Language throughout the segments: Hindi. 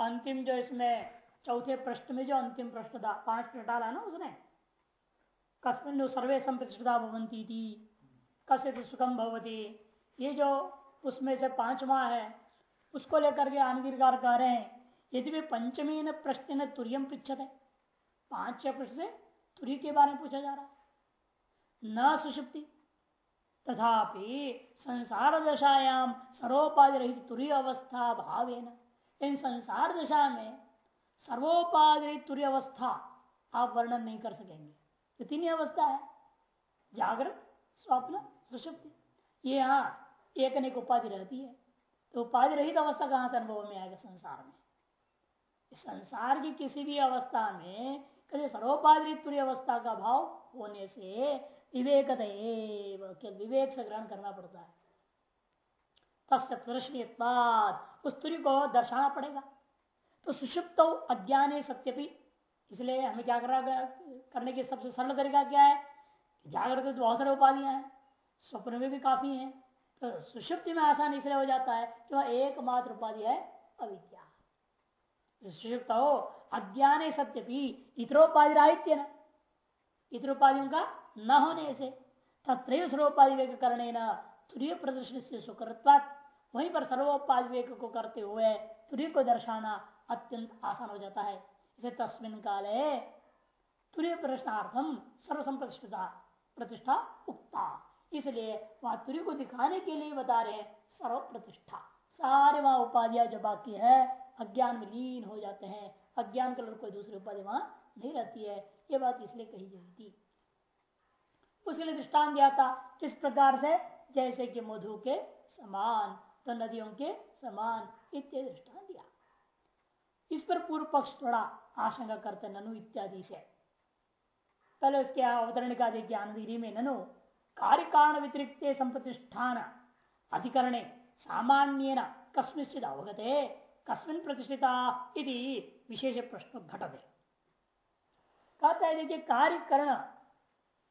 अंतिम जो इसमें चौथे प्रश्न में जो अंतिम प्रश्न था, पाँच प्रश्न डाला ना उसने? कस्मिन सर्वे संप्रतिष्ठता भवंती थी कस्य सुखम भवती। ये जो उसमें से पांचवा है, उसको लेकर के आनगिरकार कह रहे हैं, यदि भी पंचमी न प्रश्न न तुरियम पृछत है पाँच प्रश्न से तुरी के बारे में पूछा जा रहा है। न सुषुप्ति। तथापि संसार दशायाम सरोपाधि रहित तुरी अवस्था भाव इन संसार दशा में सर्वोपाधि रहित तुरी अवस्था आप वर्णन नहीं कर सकेंगे। तो तीन अवस्था है। जागृत, स्वप्न, सुषुप्ति। ये यहाँ एक अनेक उपाधि रहती है। तो उपाधि रहित अवस्था कहाँ से अनुभव में आएगा? संसार में। संसार की किसी भी अवस्था में कभी सर्वोपाधि तुरी अवस्था का भाव होने से विवेक विवेक से ग्रहण करना पड़ता है। तस्त उस तुरी को दर्शाना पड़ेगा। तो सुषुप्त अज्ञान सत्यपि, इसलिए हमें क्या करने की सबसे सरल तरीका क्या है? जागृत तो बहुत सारे उपाधियाँ हैं, स्वप्न में भी काफ़ी हैं तो सुषुप्ति में आसान इसलिए हो जाता है कि वह एकमात्र उपाधि है अविद्या। सुषुप्त हो, अज्ञान सत्यपि इतरोपाधि राहित्य न, इतरोपाधियों का न होने से तत्र सर्वोपाधि वेग करने न तुरीय प्रदर्शन से सुकृत्वात वहीं पर सर्वोपाधि वेग को करते हुए तुरीय को दर्शाना अत्यंत आसान हो जाता है। इसे तस्मिन काले तुरीय प्रश्नार्थम सर्वसंप्रतिष्ठता, प्रतिष्ठा उक्ता। इसलिए वहाँ तुरीय को दिखाने के लिए बता रहे सर्व प्रतिष्ठा सारे वहाँ उपाधियाँ जो बाकी है, अज्ञान में लीन हो जाते हैं। अज्ञान के कोई दूसरी उपाधि वहाँ नहीं रहती है। ये बात इसलिए कही गई थी। उसके लिए दृष्टान दिया था, किस प्रकार से? जैसे कि मधु के समान। तो नदियों के समान इत्यादि दृष्टान दिया। इस पर पूर्व पक्ष थोड़ा आशंका करते ननु इत्यादि से। पहले उसके अवतरण का देखिए में, ननु कार्य कारण व्यतिरिक्त संप्रतिष्ठान, अधिकरण सामान्य कस्मिश्चित अवगते, कस्मिन प्रतिष्ठिता यदि विशेष प्रश्न घटते। कहता है, देखिए कार्य करण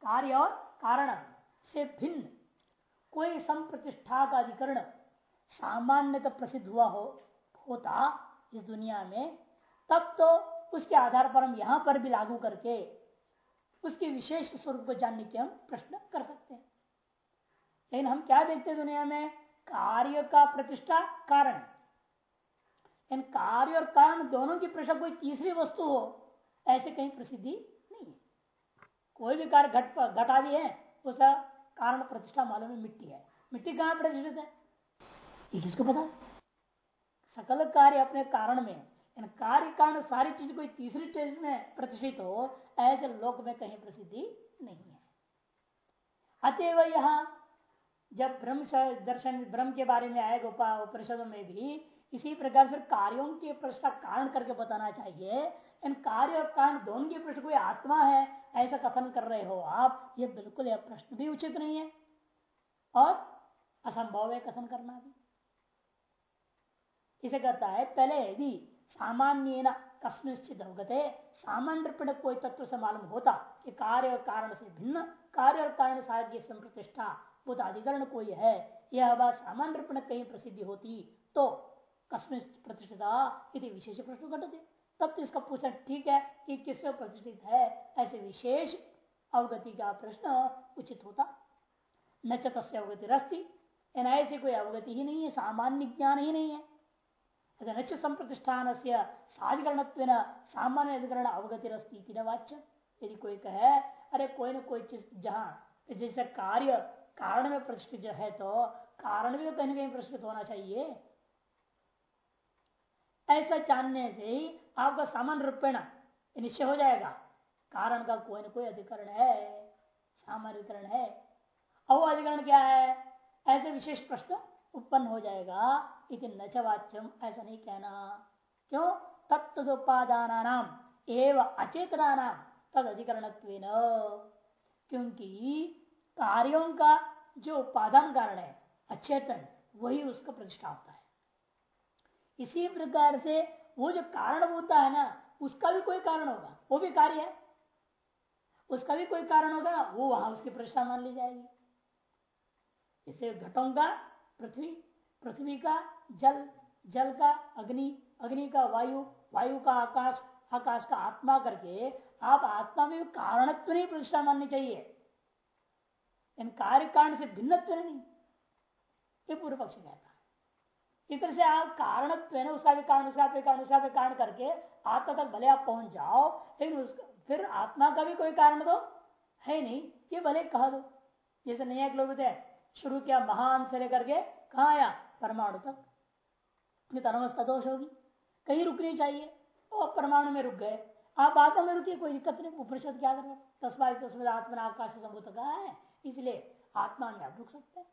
कार्य और कारण से भिन्न। कोई संप्रतिष्ठा का अधिकरण सामान्यतः प्रसिद्ध हुआ हो, होता इस दुनिया में, तब तो उसके आधार पर हम यहाँ पर भी लागू करके उसके विशेष स्वरूप को जानने के हम प्रश्न कर सकते हैं। लेकिन हम क्या देखते हैं दुनिया में? कार्य का प्रतिष्ठा कारण इन कार्य और कारण दोनों की प्रश्न कोई तीसरी वस्तु हो, ऐसे कहीं प्रसिद्धि नहीं है। कोई भी कार्य घट, घटा भी है उसका कारण प्रतिष्ठा मालूम है मिट्टी है। मिट्टी कहाँ प्रतिष्ठित है? ये किसको पता? सकल कार्य अपने कारण में कार्य कारण सारी चीज़ कोई तीसरी चीज़ में प्रतिष्ठित हो, ऐसे लोक में कहीं प्रसिद्धि नहीं है। अतएव यहाँ जब ब्रह्म दर्शन, ब्रह्म के बारे में आएगा उपनिषदों में भी इसी प्रकार से कार्यों के प्रश्न का कारण करके बताना चाहिए। इन कार्य और कारण दोनों के प्रश्न, कोई आत्मा है, ऐसा कथन कर रहे हो आप, ये बिल्कुल यह प्रश्न भी उचित नहीं है। और असंभव है कथन करना भी। इसे कहता है, पहले यदि सामान्य कस्मिश्चित अवगते सामान्य रूप कोई तत्व से मालूम होता कि कार्य और कारण से भिन्न, कार्य और कारण साध्य संप्रतिष्ठा बुद्ध अधिकरण कोई है, यह बात सामान्य रूप कहीं प्रसिद्धि होती तो कस्मिन प्रतिष्ठिता यदि विशेष प्रश्न घटते तब तो इसका पूछना ठीक है कि किस प्रतिष्ठित है, ऐसे विशेष अवगति का प्रश्न उचित होता। न चतस्य अवगति रस्ती ऐसी कोई अवगति ही नहीं है, सामान्य ज्ञान ही नहीं है। नच संप्रतिष्ठान से साधिकरण सामान्य अधिकरण अवगति न वाच्य? यदि कोई कहे, अरे, कोई ना कोई चीज़, जहाँ जैसे कार्य कारण में प्रतिष्ठित है तो कारण भी तो कहीं ना कहीं प्रतिष्ठित होना चाहिए। ऐसा जानने से ही आपका सामान्य रूपेण निश्चय हो जाएगा। कारण का कोई ना कोई अधिकरण है, सामान्य अधिकरण है। और अधिकरण क्या है? ऐसे विशेष प्रश्न उत्पन्न हो जाएगा। इति नचवाच्यम ऐसा नहीं कहना। क्यों? तत्तोपादान नाम एवं अचेतना नाम तद अधिकरण क्योंकि कार्यों का जो उपादान कारण है, अचेतन, वही उसका प्रतिष्ठा होता है। इसी प्रकार से वो जो कारण होता है ना, उसका भी कोई कारण होगा, वो भी कार्य है। उसका भी कोई कारण होगा ना वो वहाँ उसकी प्रतिष्ठा मान ली जाएगी। इसे घटों का पृथ्वी पृथ्वी का जल जल का अग्नि अग्नि का वायु वायु का आकाश आकाश का आत्मा करके आप आत्मा में कारणत्व नहीं प्रतिष्ठा माननी चाहिए। इन कार्य कारण से भिन्नत्व नहीं। ये पूर्व पक्ष कहता है इस तरह से आप कारणत्व है ना, उसका भी कारण, उसका भी कारण, उसका भी कारण करके आत्मा तक भले आप पहुँच जाओ, लेकिन फिर आत्मा का भी कोई कारण तो है नहीं। ये भले कह दो। जैसे नया लोग थे शुरू किया महान से लेकर के कहा आया? परमाणु तक। अनवस्था दोष होगी। कहीं रुकनी चाहिए तो परमाणु में रुक गए। आप आत्मा में रुकिए, कोई दिक्कत नहीं। उपनिषद क्या कर रहे तस्वीर आत्मा आकाश संभूत कहा है। इसलिए आत्मा में आप रुक सकते हैं।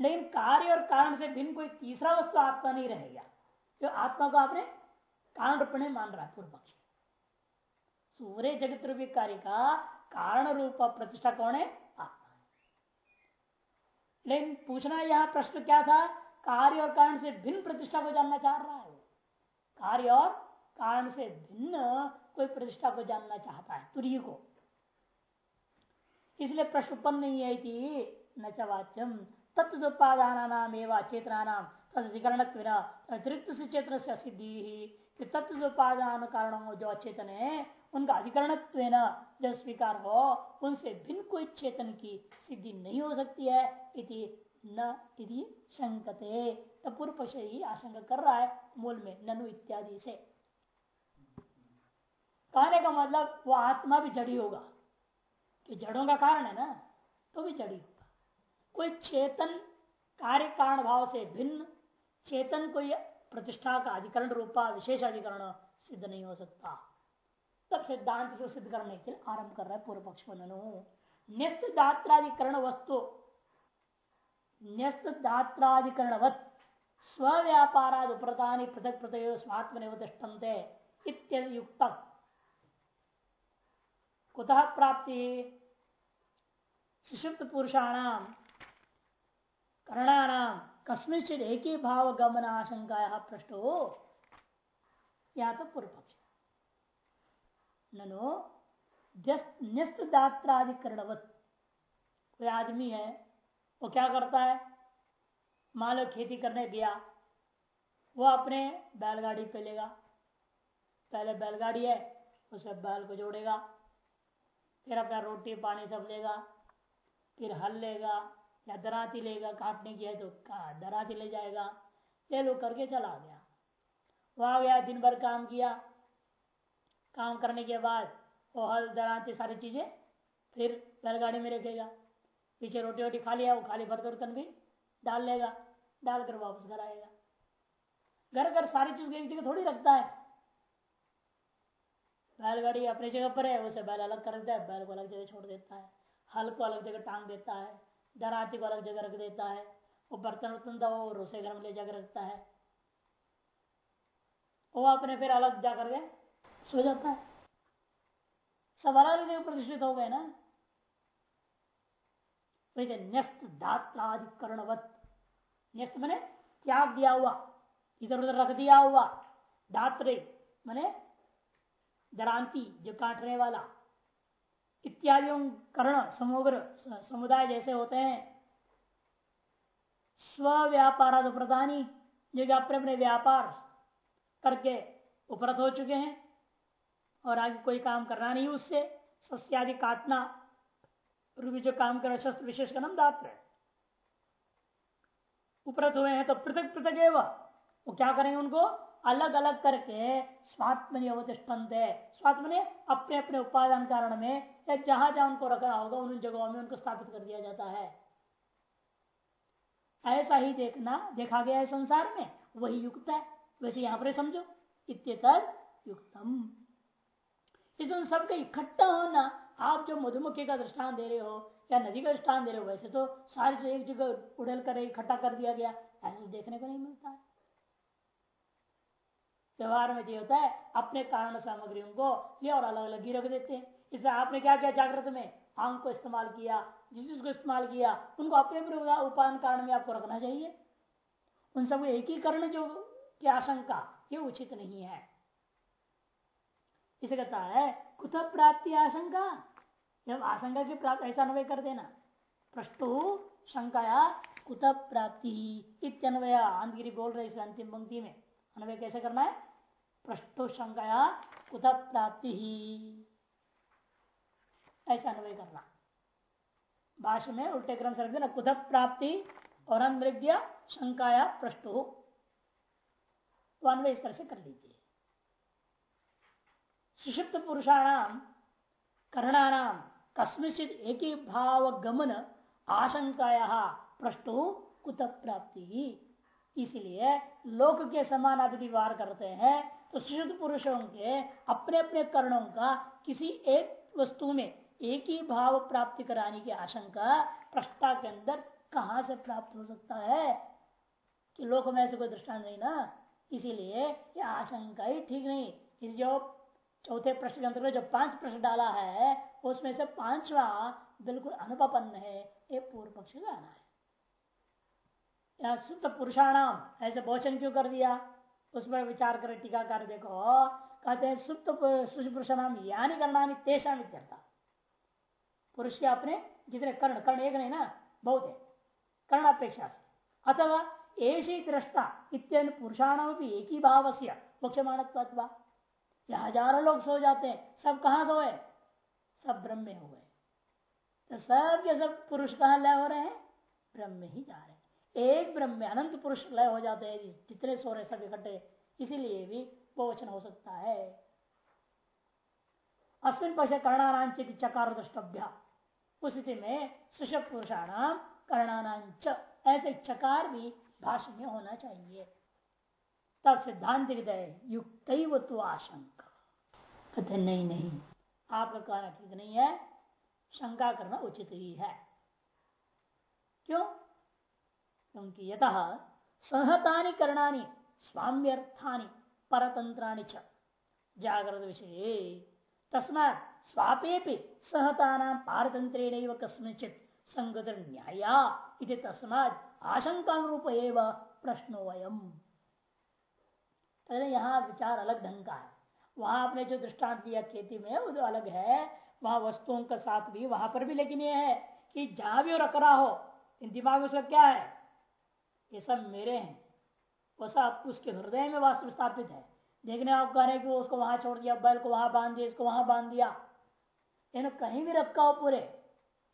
लेकिन कार्य और कारण से भिन्न कोई तीसरा वस्तु आत्मा नहीं रहेगा। जो आत्मा को आपने कारण रूप में मान रहा है पूर्व पक्ष सूर्य जगत रूपी कार्य का कारण रूप प्रतिष्ठा कौन है? आत्मा। लेकिन पूछना यह प्रश्न क्या था? कार्य और कारण से भिन्न प्रतिष्ठा को जानना चाह रहा है। कार्य और कारण से भिन्न कोई प्रतिष्ठा को जानना चाहता है तुरी को। इसलिए प्रश्न उत्पन्न नहीं है कि न तत्वोपादान नाम एवं चेतना नाम तदधिकरण अतिरिक्त से चेतन से सिद्धि ही तत्वोपादान कारण जो अचेतन है, उनका अधिकरण जब स्वीकार हो, उनसे भिन्न कोई चेतन की सिद्धि नहीं हो सकती है, इति न इति शंकते तब पूर्व पक्ष ही आशंका कर रहा है, मूल में, ननु इत्यादि से। कहने का मतलब वो आत्मा भी जड़ी होगा। कि जड़ों का कारण है ना तो भी जड़ी होगा। कोई चेतन कार्य कारण भाव से भिन्न, चेतन कोई प्रतिष्ठा का अधिकरण रूपा, विशेष अधिकरण सिद्ध नहीं हो सकता। तब सिद्धांत से सिद्ध करने के लिए आरंभ कर रहा है पूर्व पक्ष न्यस्त दात्राधिकरण वस्तु न्यस्त दात्राधिकरणवत स्व्यापाराद उपरतानि पृथक पृथक स्वात्मनिवतिष्ठन्ते इत्युक्त कुतः प्राप्ति? सुषुप्त पुरुषाणाम करणानाम, कस्मिश्चित एक भाव गमन आशंका पृष्ठ या तो पूर्व पक्ष ननो, न्यस्त दात्राधिकरणवत कोई आदमी है वो क्या करता है? मान लो खेती करने गया। वो अपने बैलगाड़ी पे लेगा। पहले बैलगाड़ी है, उसे बैल को जोड़ेगा। फिर अपना रोटी पानी सब लेगा। फिर हल लेगा या दराती लेगा, काटने की है तो दराती ले जाएगा। ले लो करके चला गया। वहाँ गया, दिन भर काम किया। काम करने के बाद वो हल, दराती सारी चीज़ें फिर बैलगाड़ी में रखेगा। पीछे रोटी वोटी खा लिया, वो खाली बर्तन वर्तन भी डाल लेगा डालकर वापस घर आएगा। घर घर सारी चीज़ एक जगह थोड़ी रखता है। बैलगाड़ी अपनी जगह पर है, उसे बैल अलग कर देता है, बैल को अलग जगह छोड़ देता है। हल को अलग जगह टांग देता है, दराती को अलग जगह रख देता है, वो बर्तन वर्तन था वो रोसे घर में ले जाकर रखता है। वो अपने फिर अलग जाकर के सो जाता है। सब अलग जगह प्रतिष्ठित हो गए ना? न्यस्त दात्राधिकरणवत। न्यस्त मैंने त्याग दिया हुआ? इधर उधर रख दिया हुआ। दात्र मैंने दरांति, जो काटने वाला। इत्यादि कर्ण, समग्र, समुदाय जैसे होते हैं। स्व व्यापार प्रधानी, जो कि अपने अपने व्यापार करके उपरत हो चुके हैं। और आगे कोई काम करना नहीं उससे। सस्यादि काटना रूपी जो काम कर शस्त्र विशेष का नाम दात्र है। उपरत हुए हैं तो पृथक पृथक एवं वो। क्या करेंगे उनको? अलग अलग करके स्वात्म अवतिष्ठन्त। है स्वात्म ने अपने अपने उपादान कारण में या जहाँ जहाँ उनको रखना होगा, उन जगहों में उनको स्थापित कर दिया जाता है। ऐसा ही देखना, देखा गया है संसार में। वही युक्त है। वैसे यहाँ पर समझो। इतर युक्तम। इस सबका इकट्ठा होना आप जो मधुमक्खी का दृष्टान दे रहे हो या नदी का दृष्टान दे रहे हो, वैसे तो सारी एक जगह उड़ेल कर, इकट्ठा कर दिया गया। ऐसा तो देखने को नहीं मिलता। है व्यवहार में जो होता है, अपने कारण सामग्रियों को ये और अलग अलग ही रख देते हैं। इसलिए आपने क्या किया जागृत में? आँख को इस्तेमाल किया जिस चीज़ को इस्तेमाल किया, उनको अपने उपान कारण में आपको रखना चाहिए। उन सब एकीकरण जो की आशंका, ये उचित नहीं है। इसे कहता है, कुत प्राप्ति आशंका? जब आशंका की प्राप्त, ऐसा अनुभव कर देना। प्रश्न शंकाया, कुत प्राप्ति इत्यन्वय। आंधगिरी बोल रहे इस अंतिम पंक्ति में। अन्वय कैसे करना है? पृष्ठो शंकाया, कुत प्राप्ति। ही ऐसा अन्वय करना। भाष्य में उल्टे क्रम से रख देना, कुत प्राप्ति और अनुमृग्य शंकाया, पृष्ठो। तो अन्वय इस तरह से कर लीजिए। सुषिप्त पुरुषाणाम करणानाम कस्मिश्चित एक ही भाव गमन आशंकाया प्रश्नो कुत प्राप्ति इसलिए लोक के समान आप व्यवहार करते हैं तो शुद्ध पुरुषों के अपने अपने कर्णों का किसी एक वस्तु में एक ही भाव प्राप्ति कराने की आशंका प्रस्ता के अंदर कहा से प्राप्त हो सकता है? कि लोक में ऐसे कोई दृष्टांत नहीं ना? इसीलिए ये आशंका ही ठीक नहीं। इस जो चौथे प्रश्न के अंतर्गत जो पाँच प्रश्न डाला है उसमें से पांचवा बिल्कुल अनुपन्न है, ये पूर्व पक्ष आना है। या शुद्ध पुरुषाणाम, ऐसे भोजन क्यों कर दिया? उस पर विचार कर, टीकाकार देखो, कहते हैं सुप्त पुरुषाणाम यानी करना तेषा करता पुरुष के अपने जितने कर्ण कर्ण एक नहीं ना, बहुत है कर्ण अपेक्षा से। अथवा ऐसी दृष्टा इतने पुरुषाणाम भी एक ही भाव से मुख्यमानत्वा हज़ारों लोग सो जाते हैं, सब कहा सोए? सब ब्रह्म में हो गए तो सब के सब पुरुष कहा लय हो रहे हैं? ब्रह्म में ही जा रहे हैं। एक ब्रह्म में अनंत पुरुष लय हो जाते हैं, जितने सो रहे सब इकट्ठे, इसीलिए भी वो वचन हो सकता है। अस्मिन पक्ष कर्णानांचित चकार दृष्टभ्या उस स्थिति में सुषभ पुरुषाणाम कर्णानांच ऐसे चकार भी भाषण में होना चाहिए। तब सिद्धांत युक्त तो आशंका। कहते नहीं नहीं। आपका कहना ठीक नहीं है, शंका करना उचित ही है। क्यों? क्योंकि यत संहतानि करणानि, स्वाम्यर्थानि, परतंत्राणि च। जागृत विषय, तस्मा स्वापे सहता पारतंत्रेण कस्मचित संगत न्याया तस्मा आशंका रूप एवं प्रश्नो वयम यहाँ विचार अलग ढंग का है। वहाँ आपने जो दृष्टांत दिया खेती में, वो तो अलग है। वहाँ वस्तुओं का साथ भी वहाँ पर भी लेकिन ये है कि जहाँ भी रख रहा हो, इन दिमाग में सब क्या है? ये सब मेरे हैं। वो सब उसके हृदय में वास्तव स्थापित है। देखने आप कह रहे कि उसको वहाँ छोड़ दिया, बैल को वहाँ बाँध दिया, इसको वहाँ बाँध दिया। इन्हें कहीं भी रखा हो पूरे,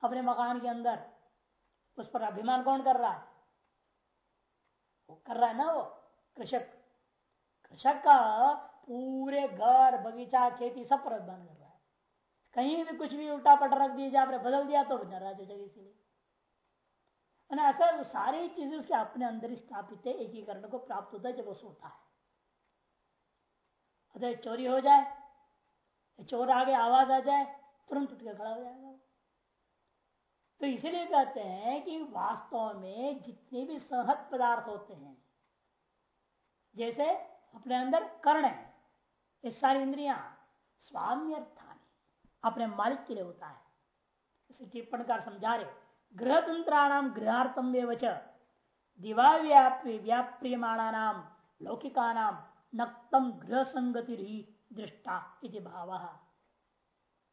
अपने मकान के अंदर, उस पर अभिमान कौन कर रहा है? वो कर रहा है ना वो? कृषक। कृषक का पूरे घर बगीचा खेती सब पर बंद कर रहा है। कहीं भी कुछ भी उल्टा पट रख दिया, आपने बदल दिया तो नाराज़ हो जाएगी इसीलिए। ऐसा सारी चीज़ें उसके अपने अंदर ही स्थापित है, एकीकरण को प्राप्त होता है जब वो सोता है। अगर चोरी हो जाए चोर आगे आवाज़ आ जाए, तुरंत उठ के खड़ा हो जाएगा वो। तो इसीलिए कहते हैं कि वास्तव में जितने भी सहत पदार्थ होते हैं, जैसे अपने अंदर कर्ण है ये सारी इंद्रिया स्वाम्य अपने मालिक के लिए होता है। इसे टिप्पणकार समझा रहे गृह तंत्राणाम गृहार्थम दिवा व्याप्य व्याप्रियमाणा नाम लौकिका नाम नक्तम गृह संगति ही दृष्टा इति भाव।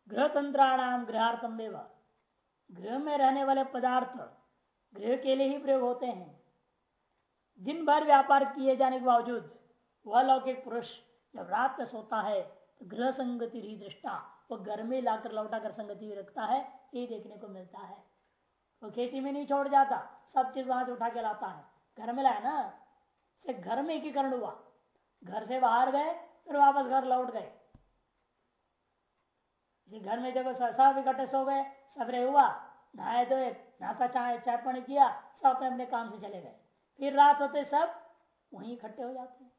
गृह तंत्राणाम गृहार्थम गृह में रहने वाले पदार्थ गृह के लिए ही प्रयोग होते हैं। दिन भर व्यापार किए जाने के बावजूद वह लौकिक पुरुष जब रात में सोता है तो गृह संगति ही दृष्टा, वो घर में लाकर लौटा कर संगति रखता है, ये देखने को मिलता है। वो खेती में नहीं छोड़ जाता, सब चीज़ वहाँ से उठा के लाता है। घर में लाया ना से घर में एकीकरण हुआ। घर से बाहर गए, फिर वापस घर लौट गए। घर में देखो सब इकट्ठे सो गए सबरे हुआ, नहाए धोए, नाश्ता चाय चाय पानी किया, सब अपने अपने काम से चले गए। फिर रात होते सब वहीं इकट्ठे हो जाते हैं।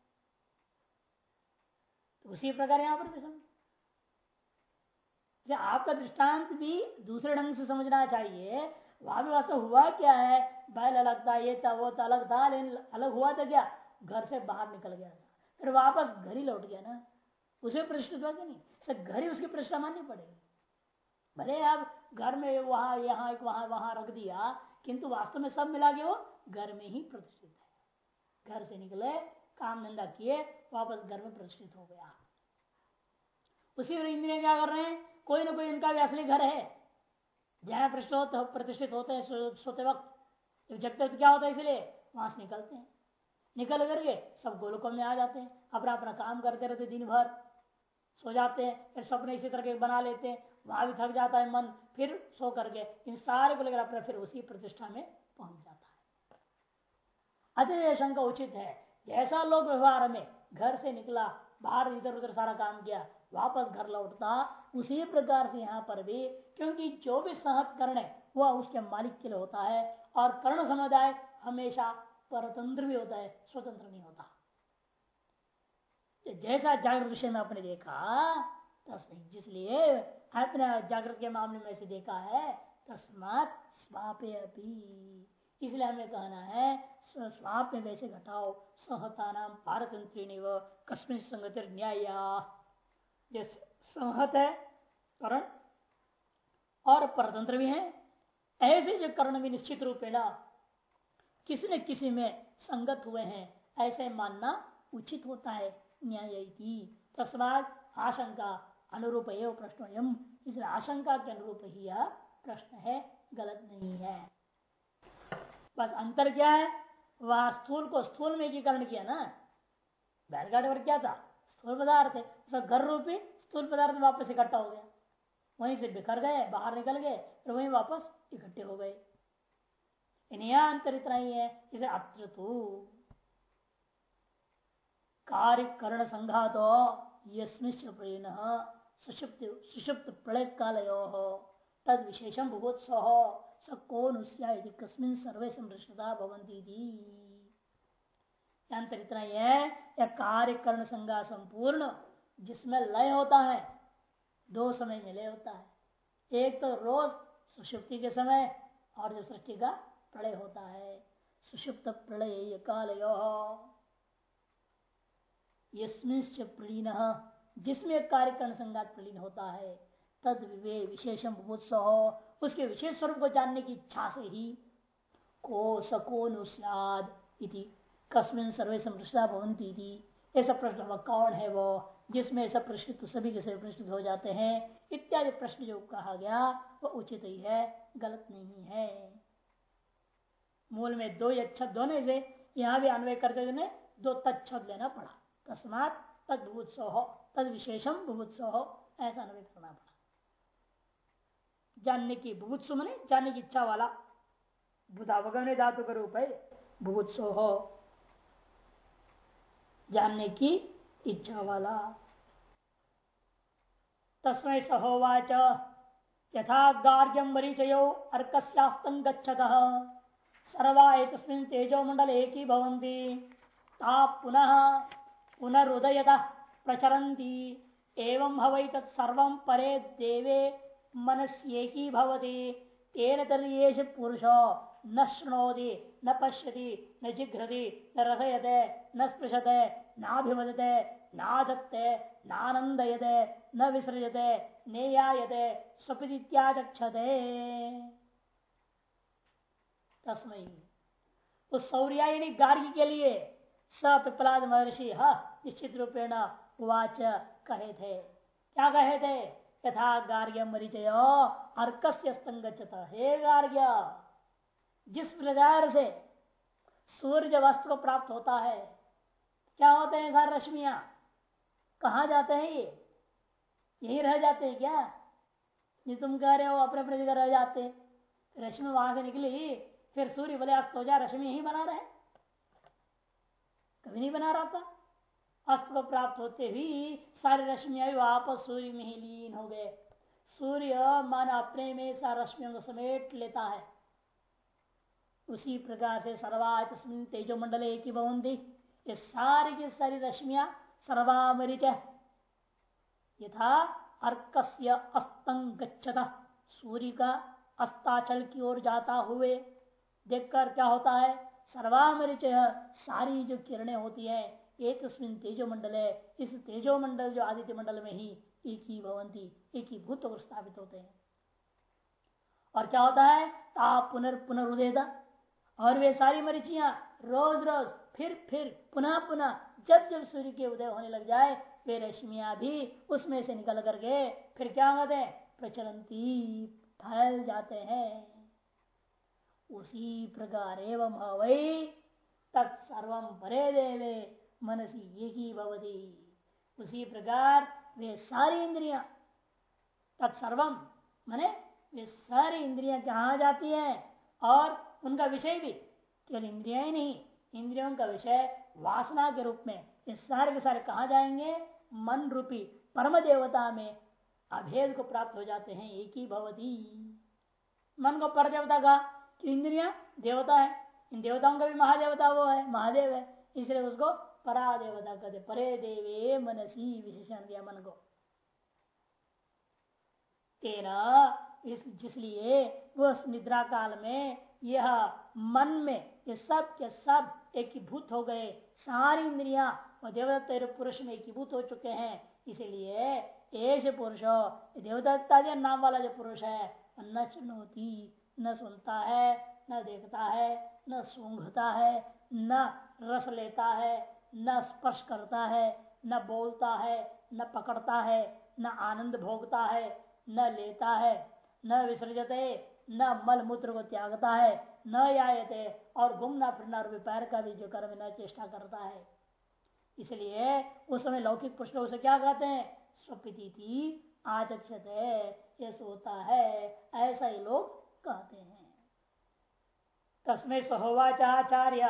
तो उसी प्रकार यहाँ पर भी समझ। आपका दृष्टांत भी दूसरे ढंग से समझना चाहिए। वहाँ भी वास्तव हुआ क्या है? बैल अलग था, ये था, वो था, अलग था, लेकिन अलग हुआ था क्या? घर से बाहर निकल गया था। फिर वापस घर ही लौट गया ना। उसे प्रतिष्ठित हुआ कि नहीं? सब घर ही उसकी प्रतिष्ठा माननी पड़ेगी। भले आप घर में वहाँ, यहाँ एक वहाँ वहाँ रख दिया, किंतु वास्तव में सब मिला के वो घर में ही प्रतिष्ठित है। घर से निकले, काम धंधा किए वापस घर में प्रतिष्ठित हो गया। उसी इंद्रिया क्या कर रहे हैं? कोई ना कोई इनका भी असली घर है। जहाँ प्रतिष्ठित होते हैं सोते वक्त। जगते तो क्या होता है इसलिए? वहाँ से निकलते हैं। निकल करके सब गोलकों में आ जाते हैं। अपना अपना काम करते रहते दिन भर सो जाते हैं, फिर सपने इसी तरह के बना लेते हैं। वहाँ भी थक जाता है मन, फिर सो करके इन सारे को लेकर अपना फिर उसी प्रतिष्ठा में पहुँच जाता है। अतः शंका उचित है। जैसा लोग व्यवहार में घर से निकला, बाहर इधर उधर सारा काम किया, वापस घर लौटता, उसी प्रकार से यहाँ पर भी, क्योंकि जो भी सहत कर्ण है, वह उसके मालिक के लिए होता है, और कर्ण समुदाय हमेशा परतंत्र भी होता है, स्वतंत्र नहीं होता। जैसा जागृत विषय में आपने देखा तस्वीर जिसलिए अपने जागृत के मामले में से देखा है, तस्मात स्वापे अभी इसलिए हमें कहना है स्वाप में वैसे घटाओ। सहता नाम पारतंत्री व कस्मिन संगति न्याय संहत है, करण, और परतंत्र भी है। ऐसे जो कर्ण भी निश्चित रूपेणा किसी न किसी में संगत हुए हैं, ऐसे मानना उचित होता है न्याय की तस्मात आशंका अनुरूप प्रश्न इसलिए आशंका के अनुरूप ही यह प्रश्न है, गलत नहीं है। बस अंतर क्या है? वह स्थूल को स्थूल में एकीकरण किया ना। बैलगाड़ी और क्या था? स्थूल पदार्थ है। घर रूपी स्थूल पदार्थ वापस इकट्ठा हो गया। वहीं से बिखर गए, बाहर निकल गए, फिर वहीं वापस इकट्ठे हो गए। अंतर इतना ही है। इसे अत्र कार्य करण संघात यस्मिश्च सुषुप्त सुषुप्त प्रलय काल तद विशेषम भूगोत्सव स कौन कस्मिन सर्वे समृष्टता भवंती अंतर इतना ही है या कार्य कर्ण संज्ञा संपूर्ण, जिसमें लय होता है, दो समय में लय होता है। एक तो रोज सुषुप्ति के समय, और जो सृष्टि का प्रलय होता है। सुषुप्त प्रलय काल यस्मिश्च प्रलीन, जिसमें कार्यकरण संगात प्रलीन होता है, तद विवे विशेषम उत्सव उसके विशेष स्वरूप को जानने की इच्छा से ही को सको नुस्याद इति, कस्मिन सर्वे समृष्टा भवंती थी ऐसा प्रश्न वह कौन है वो, जिसमें ऐसा प्रश्न तो सभी के सभी प्रश्न हो जाते हैं। इत्यादि प्रश्न जो कहा गया, वो उचित ही है, गलत नहीं है। मूल में दो यद होने से यहाँ भी अन्वय करते हुए दो तत्द लेना पड़ा। तस्मात तद भूत्सव हो तद विशेषम भूत्सव हो ऐसा अन्वय करना पड़ा। जानने की भूत्सु मने, जानने की इच्छा वाला। बुधावगम धातु का रूप है भूत्सव हो। जानने की इच्छा वाला। तस्मय सहोवाच। यथा गार्ग्यम मरीचयो अर्कस्यास्तं गच्छतः। सर्वा तस्मिन् तेजो मंडल एक ही भवंती ता पुनः पुनरुदयत प्रचरन्ति। एवं हवै तत्सर्व परे देवे मनस्येकी भवति तेन पुरुषो न शृणोति, न पश्यति, न जिघ्रति, न रसयते, न स्पृशते नाभिमदते नादत्ते नानंदयते न विसृजते, नेयायते स्वपित्याचक्षते तस्मय उस सौर्यायणी गार्गी के लिए सप्रहलाद महर्षि निश्चित रूपेण उवाच कहे थे। क्या कहे थे? यथा गार्ग्य मरीचय, अर्कस्य स्तंगचता। हे गार्ग्य, जिस प्रकार से सूर्य वस्त्र को प्राप्त होता है, क्या होते हैं सारे रश्मिया? कहा जाते हैं ये? यही रह जाते हैं क्या? ये तुम कह रहे हो, अपने अपने जगह रह जाते रश्मि वहाँ से निकली, फिर सूर्य बोले अस्त हो जाए रश्मि यही बना रहे। कभी नहीं बना रहा था अस्त को प्राप्त होते ही सारी रश्मियाँ भी वापस सूर्य में ही लीन हो गए। सूर्य मन अपने में सारा रश्मियों को समेट लेता है। उसी प्रकार से सर्वा तस्मिन तेजो मंडल एक ही भवन दी ये सारी की सारी रश्मिया सर्वामरिच यथा अर्कस्य अस्तंग गच्छता। सूर्य का अस्ताचल की ओर जाता हुए देखकर क्या होता है? सर्वामरिच सारी जो किरणें होती है एक तेजो मंडल है इस तेजो मंडल जो आदित्य मंडल में ही एक ही भवंती एक ही भूत स्थापित होते हैं। और क्या होता है? ताप पुनर्, पुनरुदेदा। और वे सारी मरीचियाँ रोज रोज फिर फिर, पुनः पुनः, जब जब सूर्य के उदय होने लग जाए, वे रश्मिया भी उसमें से निकल करके फिर क्या होते हैं? प्रचलंती फैल जाते हैं। उसी प्रकार एवं वही तत्सर्व परे देवे। मनसी एक ही भवती। उसी प्रकार वे सारी इंद्रिया तत्सर्वम मने वे सारी इंद्रियाँ कहा जाती है, और उनका विषय भी, केवल इंद्रिया ही नहीं, इंद्रियों का विषय वासना के रूप में, ये सारे के सारे कहा जाएँगे? मन रूपी परम देवता में अभेद को प्राप्त हो जाते हैं, एक ही भवती। मन को पर देवता का इंद्रिया देवता है, इन देवताओं का भी महादेवता वो है, महादेव है, इसलिए उसको परा देवता कहते परे देवे मनसी विशेषण दिया मन को। तेरा इस जिसलिए वो निद्रा काल में यह मन में ये सब के सब एकीभूत हो गए, सारी इंद्रिया और पुरुष में एकीभूत हो चुके हैं, इसीलिए ऐसे पुरुष, देवदत्ता जो नाम वाला जो पुरुष है, न चुनौती न सुनता है, न देखता है, न सूंघता है, न रस लेता है न स्पर्श करता है, न बोलता है, न पकड़ता है, न आनंद भोगता है, न लेता है, न विसर्जते, न मल मूत्र को त्यागता है, न यायते और घूमना फिरना और पैर का भी जो कर्म न चेष्टा करता है। इसलिए उस समय लौकिक पुरुष उसे क्या कहते हैं? स्वपिति आचक्षत है ये सोता है, ऐसा ही लोग कहते हैं। तस्में सहोवाचाचार्य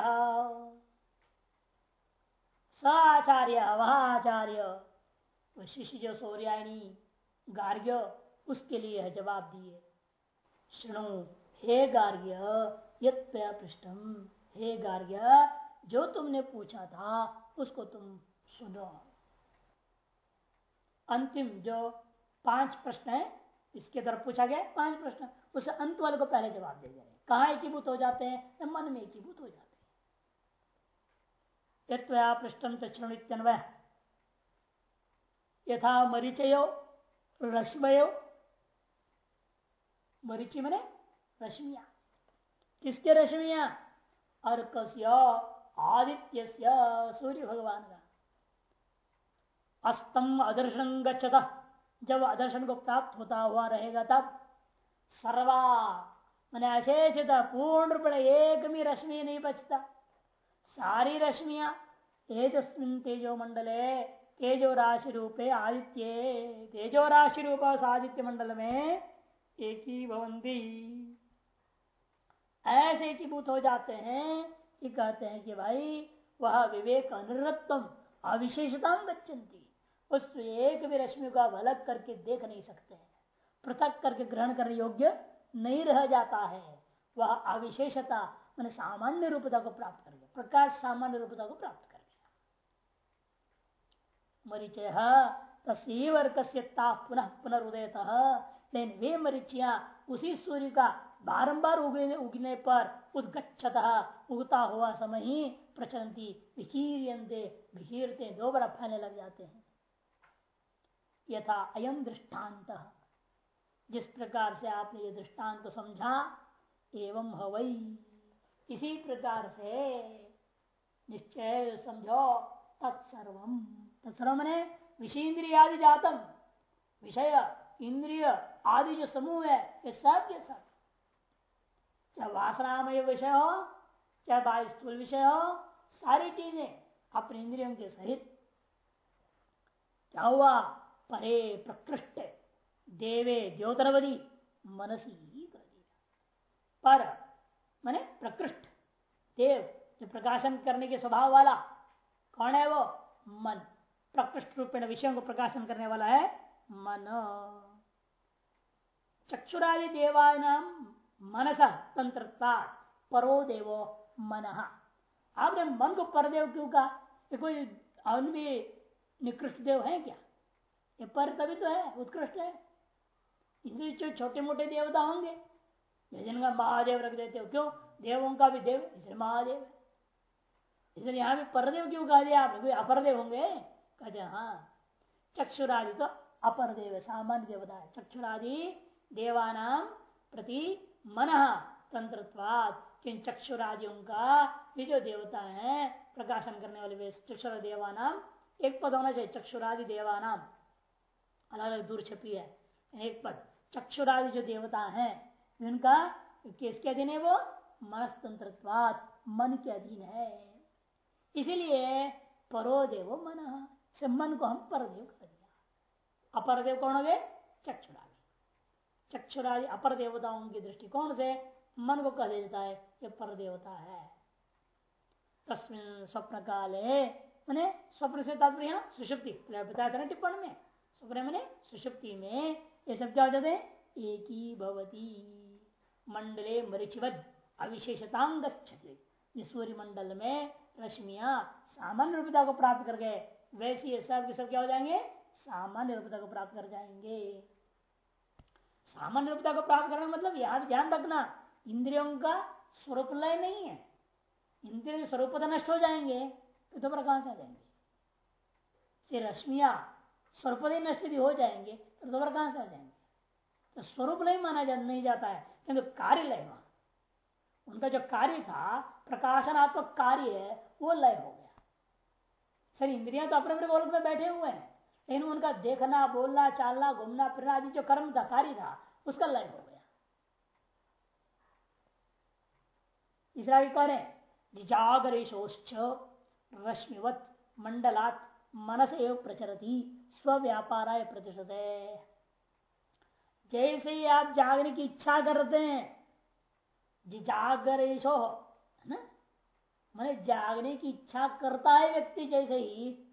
स आचार्य वह आचार्य शिष्य जो सौर्यायणी गार्ग्य, उसके लिए है जवाब दिए। सुनो हे गार्ग्य पृष्ठम हे गार्ग्य, जो तुमने पूछा था, उसको तुम सुनो। अंतिम जो पाँच प्रश्न है, इसके तरफ़ पूछा गया पाँच प्रश्न। उस अंत वाले को पहले जवाब दे रहे कहा एकीभूत हो जाते हैं? मन में एकीभूत हो जाते हैं। तृणित्यन्वय यथा मरीचयो, रश्मयो, मरीचि मने रश्मिया। किसके रश्मिया? अर्कस्य आदित्य सूर्य भगवान का अस्तम अदर्शन गच्छता जब अदर्शन को प्राप्त होता हुआ रहेगा तब सर्वा, मैंने अशेषता पूर्ण रूप एक भी रश्मि नहीं बचता। सारी रश्मिया एक तेजो मंडले तेजो राशि रूपे आदित्य तेजो राशि रूप आदित्य मंडल में एक ही भवंती ऐसे एकीभूत हो जाते हैं कि कहते हैं कि भाई, वह विवेक अनिरत्तम अविशेषता गच्छन्ति। उस एक भी रश्मि को अलग करके देख नहीं सकते पृथक करके ग्रहण करने योग्य नहीं रह जाता है। वह अविशेषता मैंने सामान्य रूपता को प्राप्त कर गया प्रकाश सामान्य रूपता को प्राप्त कर गया मरीचय तस्वर्क पुनः पुनर्दय लेकिन वे मरीचिया उसी सूर्य का बारंबार उगने उगने पर उदगछत उगता हुआ समय ही प्रचलती विकीरियंते विकीरते दोबारा फैलने लग जाते हैं। यथा अयम दृष्टांत जिस प्रकार से आपने ये दृष्टांत समझा, एवं हवई इसी प्रकार से निश्चय समझो तत्सर्वम तत्सर्व ने विषय इंद्रिय आदि जातम, विषय, इंद्रिय आदि जो समूह है, ये सब के सब। चाहे वासनामय विषय हो, चाहे बाह्य स्थूल विषय हो, सारी चीज़ें अपने इंद्रियों के सहित। क्या हुआ? परे प्रकृष्ट, देवे द्योतरवधि मनसी कर दिया। पर माने प्रकृष्ट। देव, जो प्रकाशन करने के स्वभाव वाला, कौन है वो? मन। प्रकृष्ट रूप में विषयों को प्रकाशन करने वाला है मन। चक्षुरादि देवानाम मनस तंत्र परो देवो मन। आपने मन को परदेव क्यों कहा? कोई अन्य निकृष्ट देव है क्या? ये पर तभी तो है, उत्कृष्ट है। इसलिए जो छोटे मोटे देवता होंगे जिनका महादेव रख देते हो। क्यों? देवों का भी देव, इसलिए महादेव इसलिए यहाँ भी परदेव क्यों कहा दिया आपने? कोई अपर होंगे? कहते हाँ चक्षुरादि तो अपर देव सामान्य देवता है। चक्षुरादि देवानाम प्रति मन किन चक्षुरादियों का ये जो देवता है, प्रकाशन करने वाले वे चक्षुर देवानाम एक पद होना चाहिए, चक्षुरादि देवानाम अलग अलग दूर छपी है, एक पद। चक्षुरादि जो देवता है उनका किसके अधीन है वो? मनस्तंत्र मन के अधीन है। इसीलिए परोदेव मन से मन को हम परदेव कर दिया। अपर देव कौन हो गए चक्षुरादि। चक्षुरादि अपर देवताओं की दृष्टिकोण से मन को कह देता है, ये पर देवता है। तस्मिन स्वप्न काले मैंने स्वप्न से तात्पर्य सुषुप्ति बताया था ना टिप्पण में। स्वप्न मैंने सुषुप्ति में ये सब क्या हो जाते एक ही भवती। मंडले मरिचिवद अविशेषतांग सूर्य मंडल में रश्मिया सामान्य रूपता को प्राप्त कर गए वैसे सब के सब क्या हो जाएँगे? सामान्य रूपता को प्राप्त कर जाएँगे। सामान्य रूपता को प्राप्त करने मतलब यहाँ भी ध्यान रखना इंद्रियों का स्वरूप लय नहीं है। इंद्रिय स्वरूपता नष्ट हो जाएँगे तो दोबारा कहाँ से आ जाएँगे। से रश्मिया स्वरूप नष्ट यदि हो जाएँगे तो दोबारा कहाँ से आ जाएँगे। तो स्वरूप लय माना जा, नहीं जाता है। क्योंकि कार्य लय वहाँ उनका जो कार्य था, प्रकाशनात्मक कार्य है वो लय हो गया। सर, इंद्रिया तो अपने अपने गोलक में बैठे हुए हैं, लेकिन उनका देखना, बोलना, चालना, घूमना, फिरना आदि जो कर्म था, कार्य था, उसका लय हो गया। इसरा कह जिजागरेशोश्च रश्मिवत मंडलात मनस एवं प्रचरती स्व व्यापाराय प्रतिशत जैसे ही आप जागने की इच्छा करते हैं जिजागरेशो है ना? मैंने जागने की इच्छा करता है व्यक्ति जैसे ही,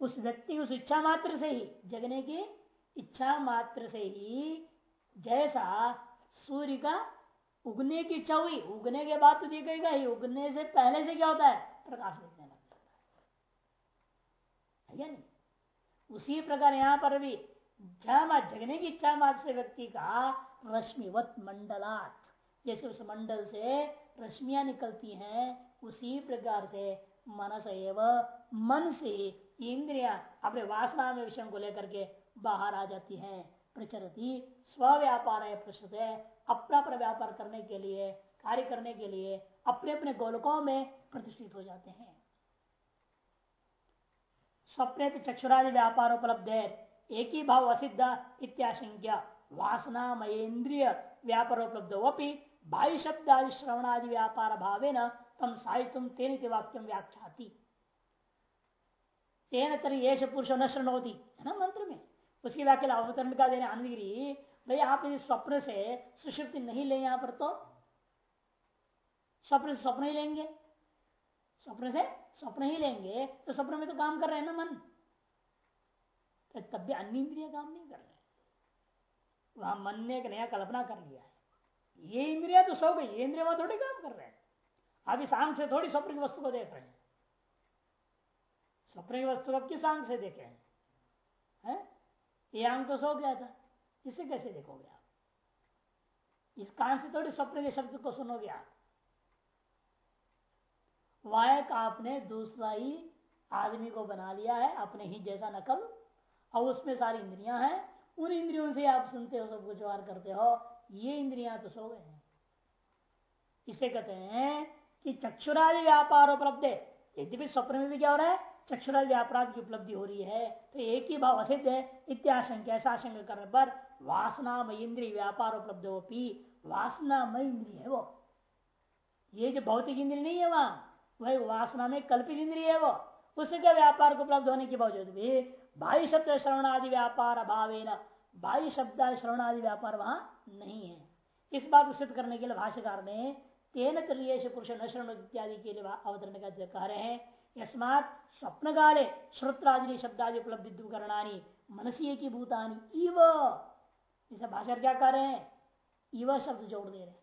उस व्यक्ति उस इच्छा मात्र से ही, जगने की इच्छा मात्र से ही, जैसा सूर्य का उगने की इच्छा हुई, उगने के बाद तो दिखेगा ही, उगने से पहले से क्या होता है? प्रकाश दिखने लग जाता है। उसी प्रकार यहाँ पर भी जगने की इच्छा मात्र से व्यक्ति का रश्मिवत मंडलात। जैसे उस मंडल से रश्मियाँ निकलती हैं, उसी प्रकार से मनस एवं मन से इंद्रिया अपने वासना में विषय को लेकर के बाहर आ जाती हैं। प्रचरती स्व व्यापार है है। अपना अपना व्यापार करने के लिए, कार्य करने के लिए अपने अपने गोलकों में प्रतिष्ठित हो जाते हैं। स्वप्ने चक्षुरादि व्यापार उपलब्ध है। एक ही भाव असिद्ध इत्याशंक्य वासना मयेन्द्रिय व्यापार उपलब्ध वपी बाह्य शब्द आदि श्रवणादि व्यापार भावे न तम साहित्य तेन वाक्यम व्याख्याति। तेन तरी पुरुष न श्रण होती है ना मंत्र में उसकी व्याख्या अवतरण का देने आनंदगिरी भाई आप यदि स्वप्न से सुषुप्ति नहीं ले यहाँ पर तो? स्वप्न से स्वप्न ही लेंगे। स्वप्न से स्वप्न ही लेंगे। तो स्वप्न में तो काम कर रहे हैं ना मन? तो तब भी अन्य इंद्रिय काम नहीं कर रहे वहाँ मन ने एक नया कल्पना कर लिया है। ये इंद्रिया तो सो गई, ये इंद्रिया वहाँ थोड़ी काम कर रहे हैं। अभी सांग से थोड़ी स्वप्न की वस्तु को देख रहे हैं। स्वप्न की वस्तु को किस आँख से देखे हैं? है? ये आँख तो सो गया था, इसे कैसे देखोगे आप? इस कान से थोड़ी स्वप्न के शब्द को सुनोगे आप। वायक आपने दूसरा ही आदमी को बना लिया है, अपने ही जैसा नकल और उसमें सारी इंद्रियाँ हैं, उन इंद्रियों से आप सुनते हो, सब कुछ व्यवहार करते हो, ये इंद्रियाँ तो सो गए हैं। इसे कहते हैं कि चक्षुरादि व्यापार उपलब्ध है। यद्यपि स्वप्न में भी क्या हो रहा है, चक्षुरादि व्यापार की उपलब्धि हो रही है तो एक ही भाव असिद्ध है इत्याशंक ऐसा आशंका करने पर वासनामय इंद्रिय व्यापार उपलब्ध होती वासनामय इंद्रिय है वो। ये जो भौतिक इंद्रिय नहीं है वहाँ, वही वासना में कल्पित इंद्रिय है वो। उसके व्यापार को उपलब्ध होने के बावजूद भी बाह्य शब्द श्रवणादि व्यापार अभाव बाह्य शब्द श्रवणादि व्यापार वहाँ नहीं है। इस बात को सिद्ध करने के लिए भाष्यकार ने तेन त्रियेश पुरुष न श्रवण इत्यादि के लिए अवतरण का कह रहे हैं। यस्मात स्वप्न काले श्रोत्रादि शब्दादि उपलब्धि करणानी मनसी की भूतानी, इव। इसे भाषा क्या कह रहे हैं? इव शब्द जोड़ दे रहे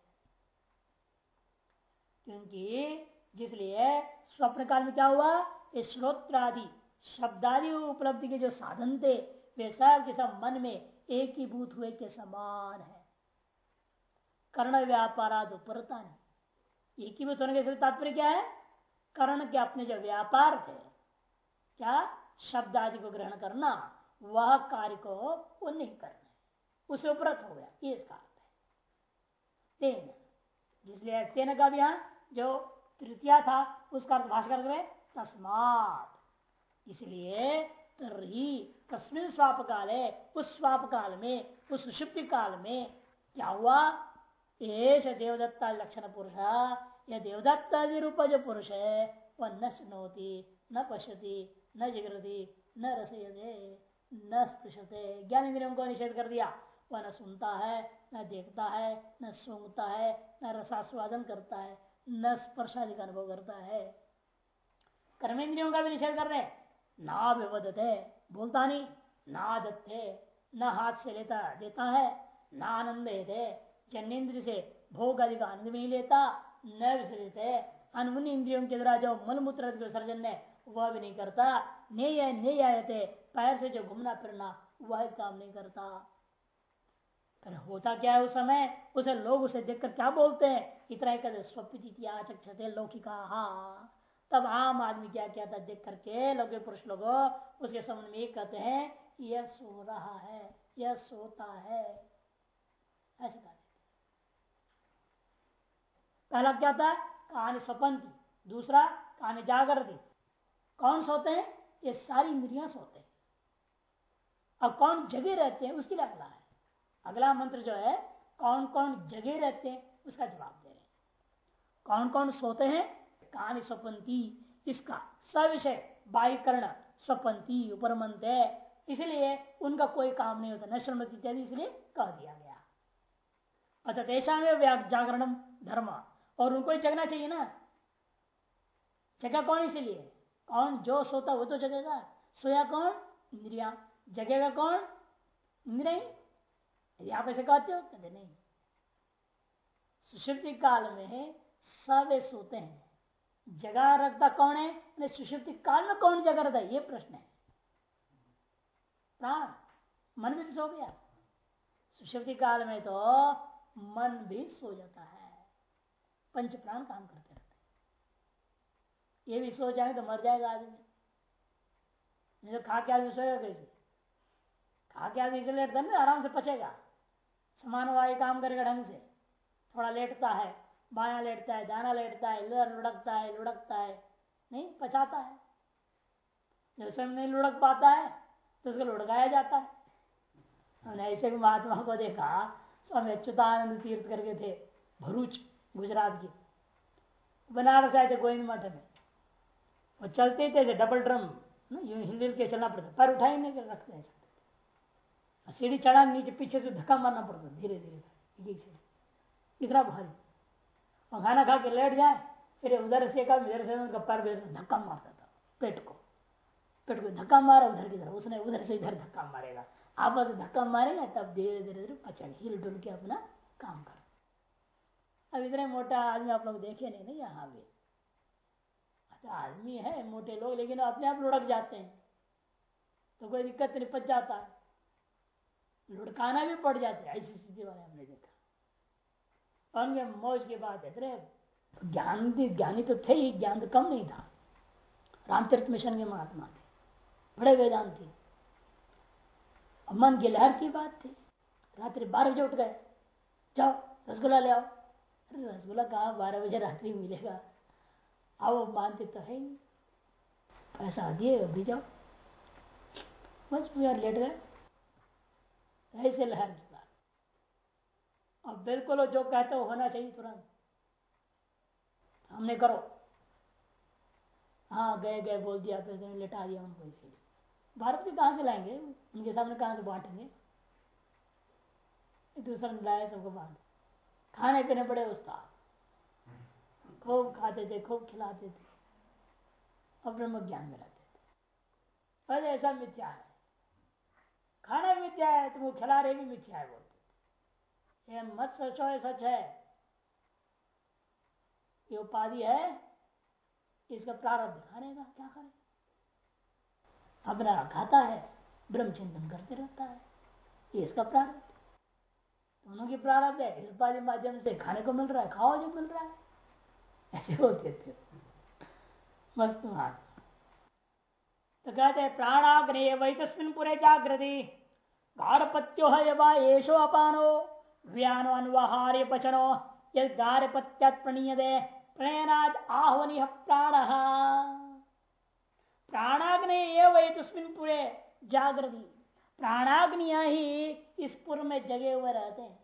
क्योंकि जिसलिए स्वप्न काल में क्या हुआ? श्रोत्रादि शब्दादि उपलब्धि के जो साधन थे, वे सब के सब मन में एक ही भूत हुए के समान है। कर्ण व्यापाराद उपरता एक ही भूत होने के तात्पर्य क्या है? कर्ण के अपने जो व्यापार थे, क्या? शब्द आदि को ग्रहण करना, वह कार्य को वो नहीं करना उसे उपरत हो गया, ये इसका अर्थ है। तेन, जिसलिए तेन का भी जो तृतीया था, उसका अर्थ भाषा कर, तस्मात। इसलिए तरी तस्मिन स्वाप काल है उस स्वाप काल में उस सुषुप्ति काल में क्या हुआ? एश देवदत्ता लक्षण पुरुष यह देवदत्त रूप जो पुरुष है वह न सुनोती न पश्यति, न जिगरती न रसयते, न स्पृशते। ज्ञान इंद्रियों को निषेध कर दिया। वह न सुनता है, न देखता है, न सूंघता है, न रसास्वादन करता है, न स्पर्शादि का अनुभव करता है। कर्मेंद्रियों का भी निषेध कर रहे ना विवदते बोलता नहीं ना दत्ते न हाथ से लेता, देता है न आनंद लेते जन्नेन्द्र से भोग आदि का आनंद नहीं लेता न विसर्जित अनमुन इंद्रियों के द्वारा जो मलमूत्र विसर्जन है, वह भी नहीं करता। नेय नेय आयते पैर से जो घूमना फिरना, वह काम नहीं करता। पर होता क्या है उस समय? उसे लोग उसे देखकर क्या बोलते हैं? इतना ही कहते स्वप्ति लौकिका। तब आम आदमी क्या क्या था देख करके लौकिक पुरुष लोग, उसके संबंध में कहते हैं, यह सो रहा है, यह सोता है। ऐसे कहते पहला क्या था कहानी स्वपंथी दूसरा कहानी जागृति। कौन सोते हैं? ये सारी इंद्रियाँ सोते हैं। अब कौन जगे रहते हैं? उसके लिए अगला है। अगला मंत्र जो है कौन कौन जगे रहते हैं? उसका जवाब दे रहे हैं। कौन कौन सोते हैं? कहानी स्वपंथी इसका सविषय बाह्यकरण स्वपंथी उपरमंत है। इसलिए उनका कोई काम नहीं होता, न इत्यादि, इसलिए कह दिया गया। अतः देशा में जागरण धर्म, और उनको ही जगना चाहिए ना। जगह कौन इसीलिए? कौन जो सोता वो तो जगेगा। सोया कौन? इंद्रिया। जगेगा कौन? इंद्रिया यदि आप ऐसे कहते हो, कहते नहीं। सुषुप्ति काल में सब सोते हैं। जगह रखता कौन है? सुषुप्ति काल में कौन जगह रहता है? ये प्रश्न है। प्राण, मन भी तो सो गया। सुषुप्ति काल में तो मन भी सो जाता है। पंच प्राण काम करते रहते ये भी सो जाए तो मर जाएगा आदमी। नहीं तो खा के आदमी सोएगा कैसे? खा के आदमी इसलिए लेटता आराम से पचेगा। समान वायु काम करेगा ढंग से। थोड़ा लेटता है। बाया लेटता है दाना लेटता है, इधर लुढ़कता है लुढ़कता है। नहीं पचाता है। जब स्वयं नहीं लुढ़क पाता है तो उसको लुढ़काया जाता है। हमने ऐसे भी महात्मा को देखा, स्वामी अच्युतानंद तीर्थ करके थे, भरूच, गुजरात के। बनारस आए थे गोविंद मठ में। वो चलते थे डबल ड्रम यूँ हिल के चलना पड़ता पैर उठाई नहीं कर रखते ऐसा सीढ़ी चढ़ा, नीचे पीछे से धक्का मारना पड़ता धीरे धीरे इतना भारी। और खाना खा के लेट जाए, फिर उधर से का इधर से उनका पैर धक्का मारता था, पेट को। पेट को धक्का मारा उधर की तरफ़, उसने उधर से इधर धक्का मारेगा। आपस धक्का मारेगा, तब धीरे धीरे धीरे पचड़ हिल डुल के अपना काम कर। अब इतने मोटा आदमी आप लोग देखे नहीं ना यहाँ भी। अच्छा आदमी है, मोटे लोग, लेकिन अपने आप लुढ़क जाते हैं। तो कोई दिक्कत नहीं पच जाता लुढ़काना भी पड़ जाता है, ऐसी स्थिति वाले हमने देखा। उनके मौज की बात है ज्ञान ज्ञानी तो थे ही, ज्ञान तो कम नहीं था। रामतीर्थ मिशन के महात्मा थे, बड़े वेदांति मन की लहर की बात थी। रात्रि बारह बजे उठ गए। जाओ, रसगुल्ला ले आओ। अरे, रसगुल्ला कहा? बारह बजे रात्रि मिलेगा। आओ मानते तो है नहीं पैसा दिए अभी जाओ। बस, यार लेट गए। ऐसे लहर की अब बिल्कुल जो कहते हो होना चाहिए तुरंत। हमने करो। हाँ गए गए, बोल दिया, फिर लेटा दिया उनको इसलिए। बारह बजे कहाँ से लाएँगे? उनके सामने कहाँ से बांटेंगे? दूसरा लाए सबको बांट खाने पीने बड़े उस्ताद। खूब खाते थे, खूब खिलाते थे। और ब्रह्म ज्ञान में रहते थे। अरे ऐसा मिथ्या है। खाना मिथ्या है तुमको खिला रहे भी मिथ्या है बोलते ये मत सोचो, ये सच है। ये उपाधि है, इसका प्रारब्ध का क्या करे अपना खाता है ब्रह्म चिंतन करते रहता है, ये इसका प्रारब्ध दोनों की प्रारब्ध है, इस बार माध्यम से खाने को मिल रहा है, खाओ जो मिल रहा है। ऐसे होते थे मस्त बात। तो कहते हैं प्राणाग्नि वही तस्मिन पूरे जागृति गारपत्यो है येषो अपानो। व्यानो अनुवाहार्य पचनो यद गारपत्यात प्रणीयते प्रणयनाद आहवनी प्राण। प्राणाग्नि वही तस्मिन पूरे जागृति। प्राणाग्निया ही इस पुर में जगे हुए रहते हैं।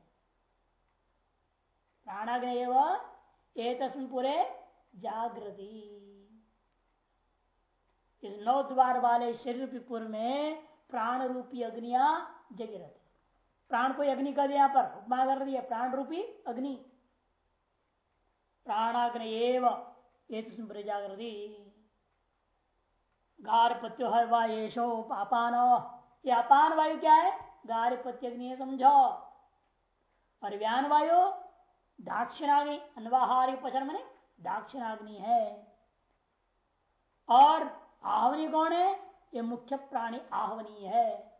प्राणाग्नि एक तस्वीर पूरे जागृति। इस नौ द्वार वाले शरीर पूर्व में प्राण रूपी अग्निया जगी रहती प्राण को अग्नि कर दिया पर? उपमा कर दिया प्राण रूपी अग्नि। प्राणाग्नि एवं जागृति। गारपत्यो है वायेशो अपान ये अपान वायु क्या है? गारपत्य अग्नि समझो। और व्यान वायु दाक्षिणाग्नि, अनवाहारी उपचर मैंने दाक्षिणाग्नि है। और आहवनी कौन है? ये मुख्य प्राणी आहवनी है।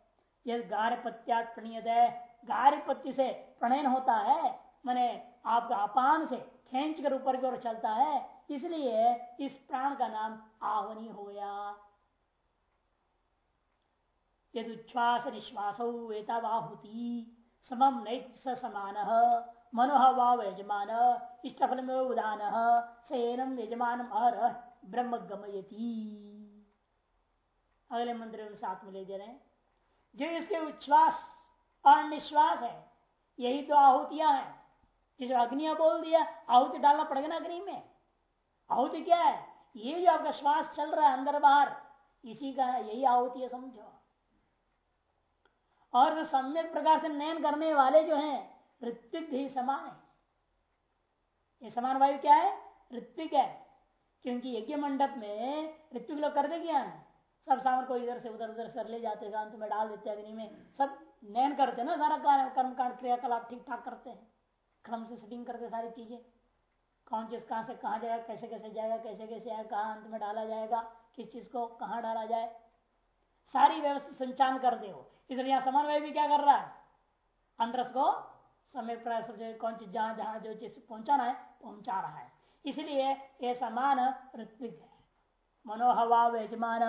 यह गारपत्यात प्रणीयत है, गारपत्य से प्रणयन होता है, मैंने आपका अपान से खेच कर ऊपर की ओर चलता है, इसलिए इस प्राण का नाम आवनी हो गया। यदुच्छ्वास निश्वास एतावाहुति समम नैत समान, मनोह वाव यजमान इष्टफल में उदान सैनम यजमान अर ब्रह्म गमयती। अगले मंत्र में साथ में ले दे रहे हैं। जो इसके उच्छ्वास और निश्वास है, यही तो आहुतियाँ हैं। जिसे अग्निया बोल दिया, आहुति डालना पड़ेगा ना अग्नि में? आहुति क्या है? ये जो आपका श्वास चल रहा है अंदर बाहर, इसी का यही आहुति है, समझो। और जो सम्यक प्रकार से नयन करने वाले जो हैं, ऋत्विक भी समान है। ये समान वायु क्या है? ऋत्विक है। क्योंकि यज्ञ मंडप में ऋत्विक लोग कर दे क्या है सब सामान को इधर से उधर उधर से ले जाते हैं, अंत में डाल देते अग्नि में। सब नयन करते ना सारा कर्म कांड क्रियाकलाप ठीक ठाक करते हैं। क्रम से सेटिंग करते सारी चीज़ें। कौन चीज़ कहाँ से कहा जाएगा, कैसे कैसे जाएगा, कैसे कैसे आएगा, कहा अंत में डाला जाएगा, किस चीज़ को कहा डाला जाए। सारी व्यवस्था संचालन कर दे इसलिए यहाँ समन्वय भी क्या कर रहा है? अंतरस को समय सब कौन चीज़, जहाँ जहाँ जो चीज़ पहुंचाना है, पहुँचा रहा है। इसलिए ये समान ऋत्विक है। मनोहवा यजमान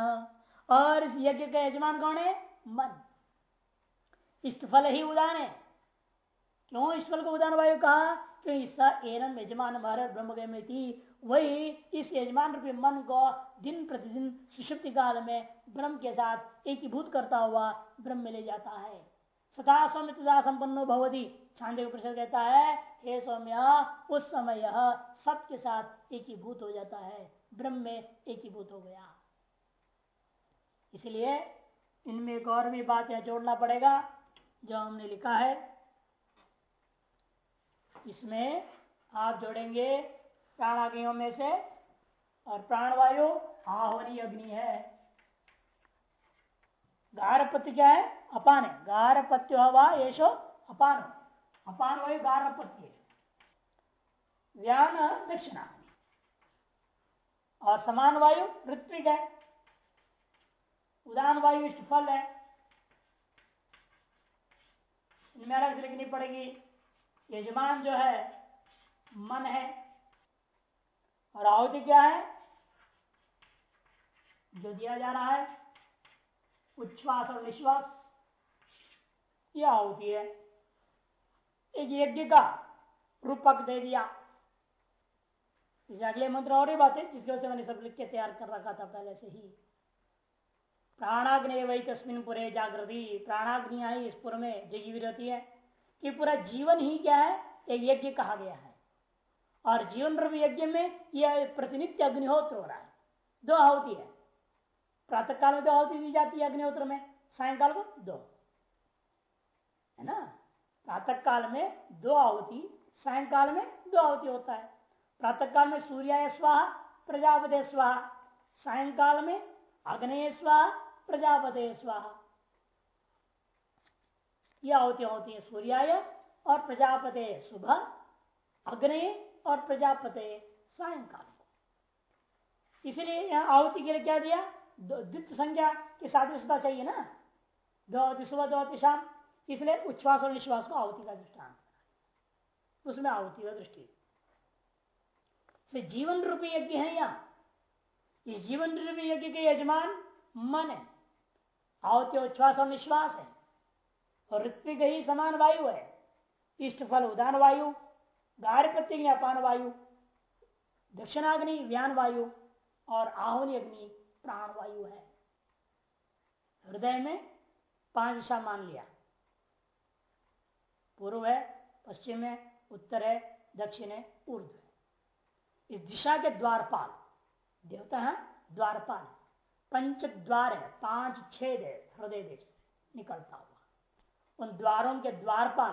और इस यज्ञ का यजमान कौन है? मन। इष्टफल ही उदान है। क्यों इष्टफल को उदान वायु कहा एनम यजमान भारत ब्रह्म वही इस यजमान रूपी मन को दिन प्रतिदिन सुषुप्ति काल में ब्रह्म के साथ एकीभूत करता हुआ ब्रह्म में ले जाता है। सदा सौम्यता संपन्नो भवती। छांदे परिषद कहता है, हे सौम्य, उस समय यह सबके साथ एकीभूत हो जाता है। ब्रह्म में एकीभूत हो गया। इसलिए इनमें एक और भी बात यह जोड़ना पड़ेगा, जो हमने लिखा है। इसमें आप जोड़ेंगे प्राणाग्नियों में से, और प्राणवायु आहोरी अग्नि है। गारपत्य क्या है? अपान है। गारपत्य हवा येषो अपान अपान वायु गारपत्य व्यान दक्षिणा और समान वायु, ऋत्विक है। उदान वायु इष्ट फल है। इनमें अलग से लिखनी पड़ेगी, यजमान जो है, मन है। और आहुति क्या है? जो दिया जा रहा है, उच्छ्वास और निश्वास यह आहुति है। एक यज्ञ का रूपक दे दिया। अगले मंत्र और ही बात है जिसकी वजह से मैंने सब लिख के तैयार कर रखा था पहले से ही। प्राणाग्नि वही तस्मिन पुरे जागृति। प्राणाग्निया ही इस पुर में जगी रहती है। कि पूरा जीवन ही क्या है? एक यज्ञ कहा गया है। और जीवन रूप यज्ञ में यह प्रतिनित्य अग्निहोत्र हो रहा है। दो आहुति है। प्रातः काल में दो आहुति दी जाती है अग्निहोत्र में। सायंकाल को दो। है ना? प्रातः काल में दो आहुति, सायंकाल में दो आहुति होता है। प्रातः काल में सूर्य स्वाहा। प्रजापति, स्वाहा। सायंकाल में अग्नि स्वाहा। प्रजापति स्वाहा। यह आहुति होती है सूर्याय और प्रजापते सुबह, अग्नि और प्रजापते सायंकाल को। इसलिए यहाँ आहुति के लिए क्या दिया? द्वित संज्ञा की सादृशता चाहिए ना? दो सुबह दो शाम। इसलिए उच्छ्वास और निश्वास को आहुति का दृष्टांत उसमें आहुति का दृष्टि। जीवन रूपी यज्ञ है यहाँ। इस जीवन रूपी यज्ञ के यजमान मन है। आहुति उच्छ्वास और निश्वास है। और ऋत्विक ही समान वायु है। इष्ट फल उदान वायु गार्हपत्य अपान वायु, दक्षिणाग्नि व्यान वायु और आहुनि अग्नि प्राण वायु है। हृदय में पाँच दिशा मान लिया। पूर्व है, पश्चिम है, उत्तर है, दक्षिण है ऊर्ध है। इस दिशा के द्वारपाल, देवता है, द्वारपाल। पंच द्वार है, पाँच छेद है, हृदय देश निकलता हुआ। उन द्वारों के द्वारपाल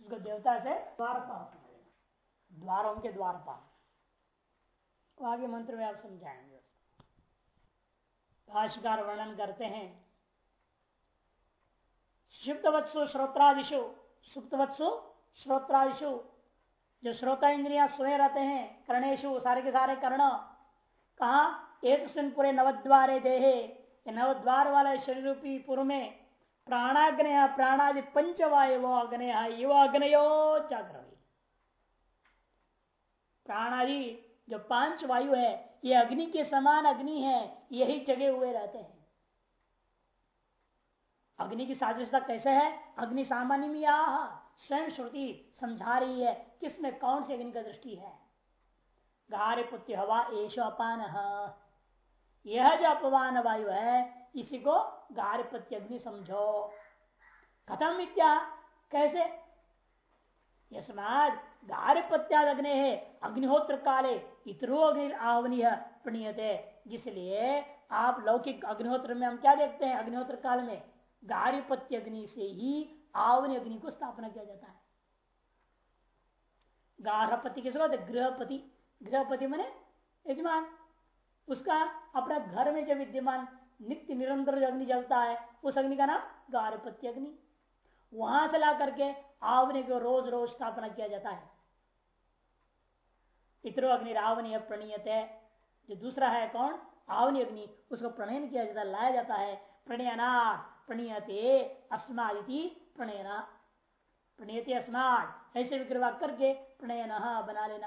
उसको देवता से द्वारपाल द्वारों के द्वारपाल। तो आगे मंत्र में आप समझाएँगे भाष्यकार वर्णन करते हैं शुद्धवत्सु श्रोत्रादिशु सुप्तवत्सु श्रोत्रादिशु जो श्रोता इंद्रिया सोए रहते हैं कर्णेशु सारे के सारे कर्ण। कहा? एक पूरे नवद्वारे देहे। नवद्वार वाले शरीर रूपी पूर्व में प्राणाग्नय प्राणादि पंचवायु अग्नय युव अग्नयो जाग्रवी प्राणादि जो पाँच वायु है, ये अग्नि के समान अग्नि है, यही जगे हुए रहते हैं। अग्नि की सादृशता कैसे है? अग्नि सामान्य में स्वयं श्रुति समझा रही है, किसमें कौन सी अग्नि का दृष्टि है? गारे पुत्र हवा एश अपान। यह जो अपवान वायु है, इसी को गारपत्य अग्नि समझो। खत्म इत्या कैसे? यस्माद गारपत्याद अग्नि है अग्निहोत्र काले इतरो अग्नि आवनीय प्रणीयते। जिसलिए आप लौकिक अग्निहोत्र में हम क्या देखते हैं? अग्निहोत्र काल में गारिपत्य अग्नि से ही आवनी अग्नि को स्थापना किया जाता है। गारहपति किस बात गृहपति। गृहपति मैंने यजमान। उसका अपना घर में जो विद्यमान नित्य निरंतर जो अग्नि जलता है, उस अग्नि का नाम गारहपति अग्नि। वहाँ से ला करके आवनी को रोज रोज स्थापना किया जाता है। इतरो अग्नि रावणी प्रणीयत। है जो दूसरा है कौन? आवनी अग्नि। उसको प्रणयन किया जाता, लाया जाता है। प्रणयनाथ प्रणीयते, अस्मादिति प्रणयना। प्रणीयते अस्माद ऐसे विक्रवा करके प्रणयन बना लेना।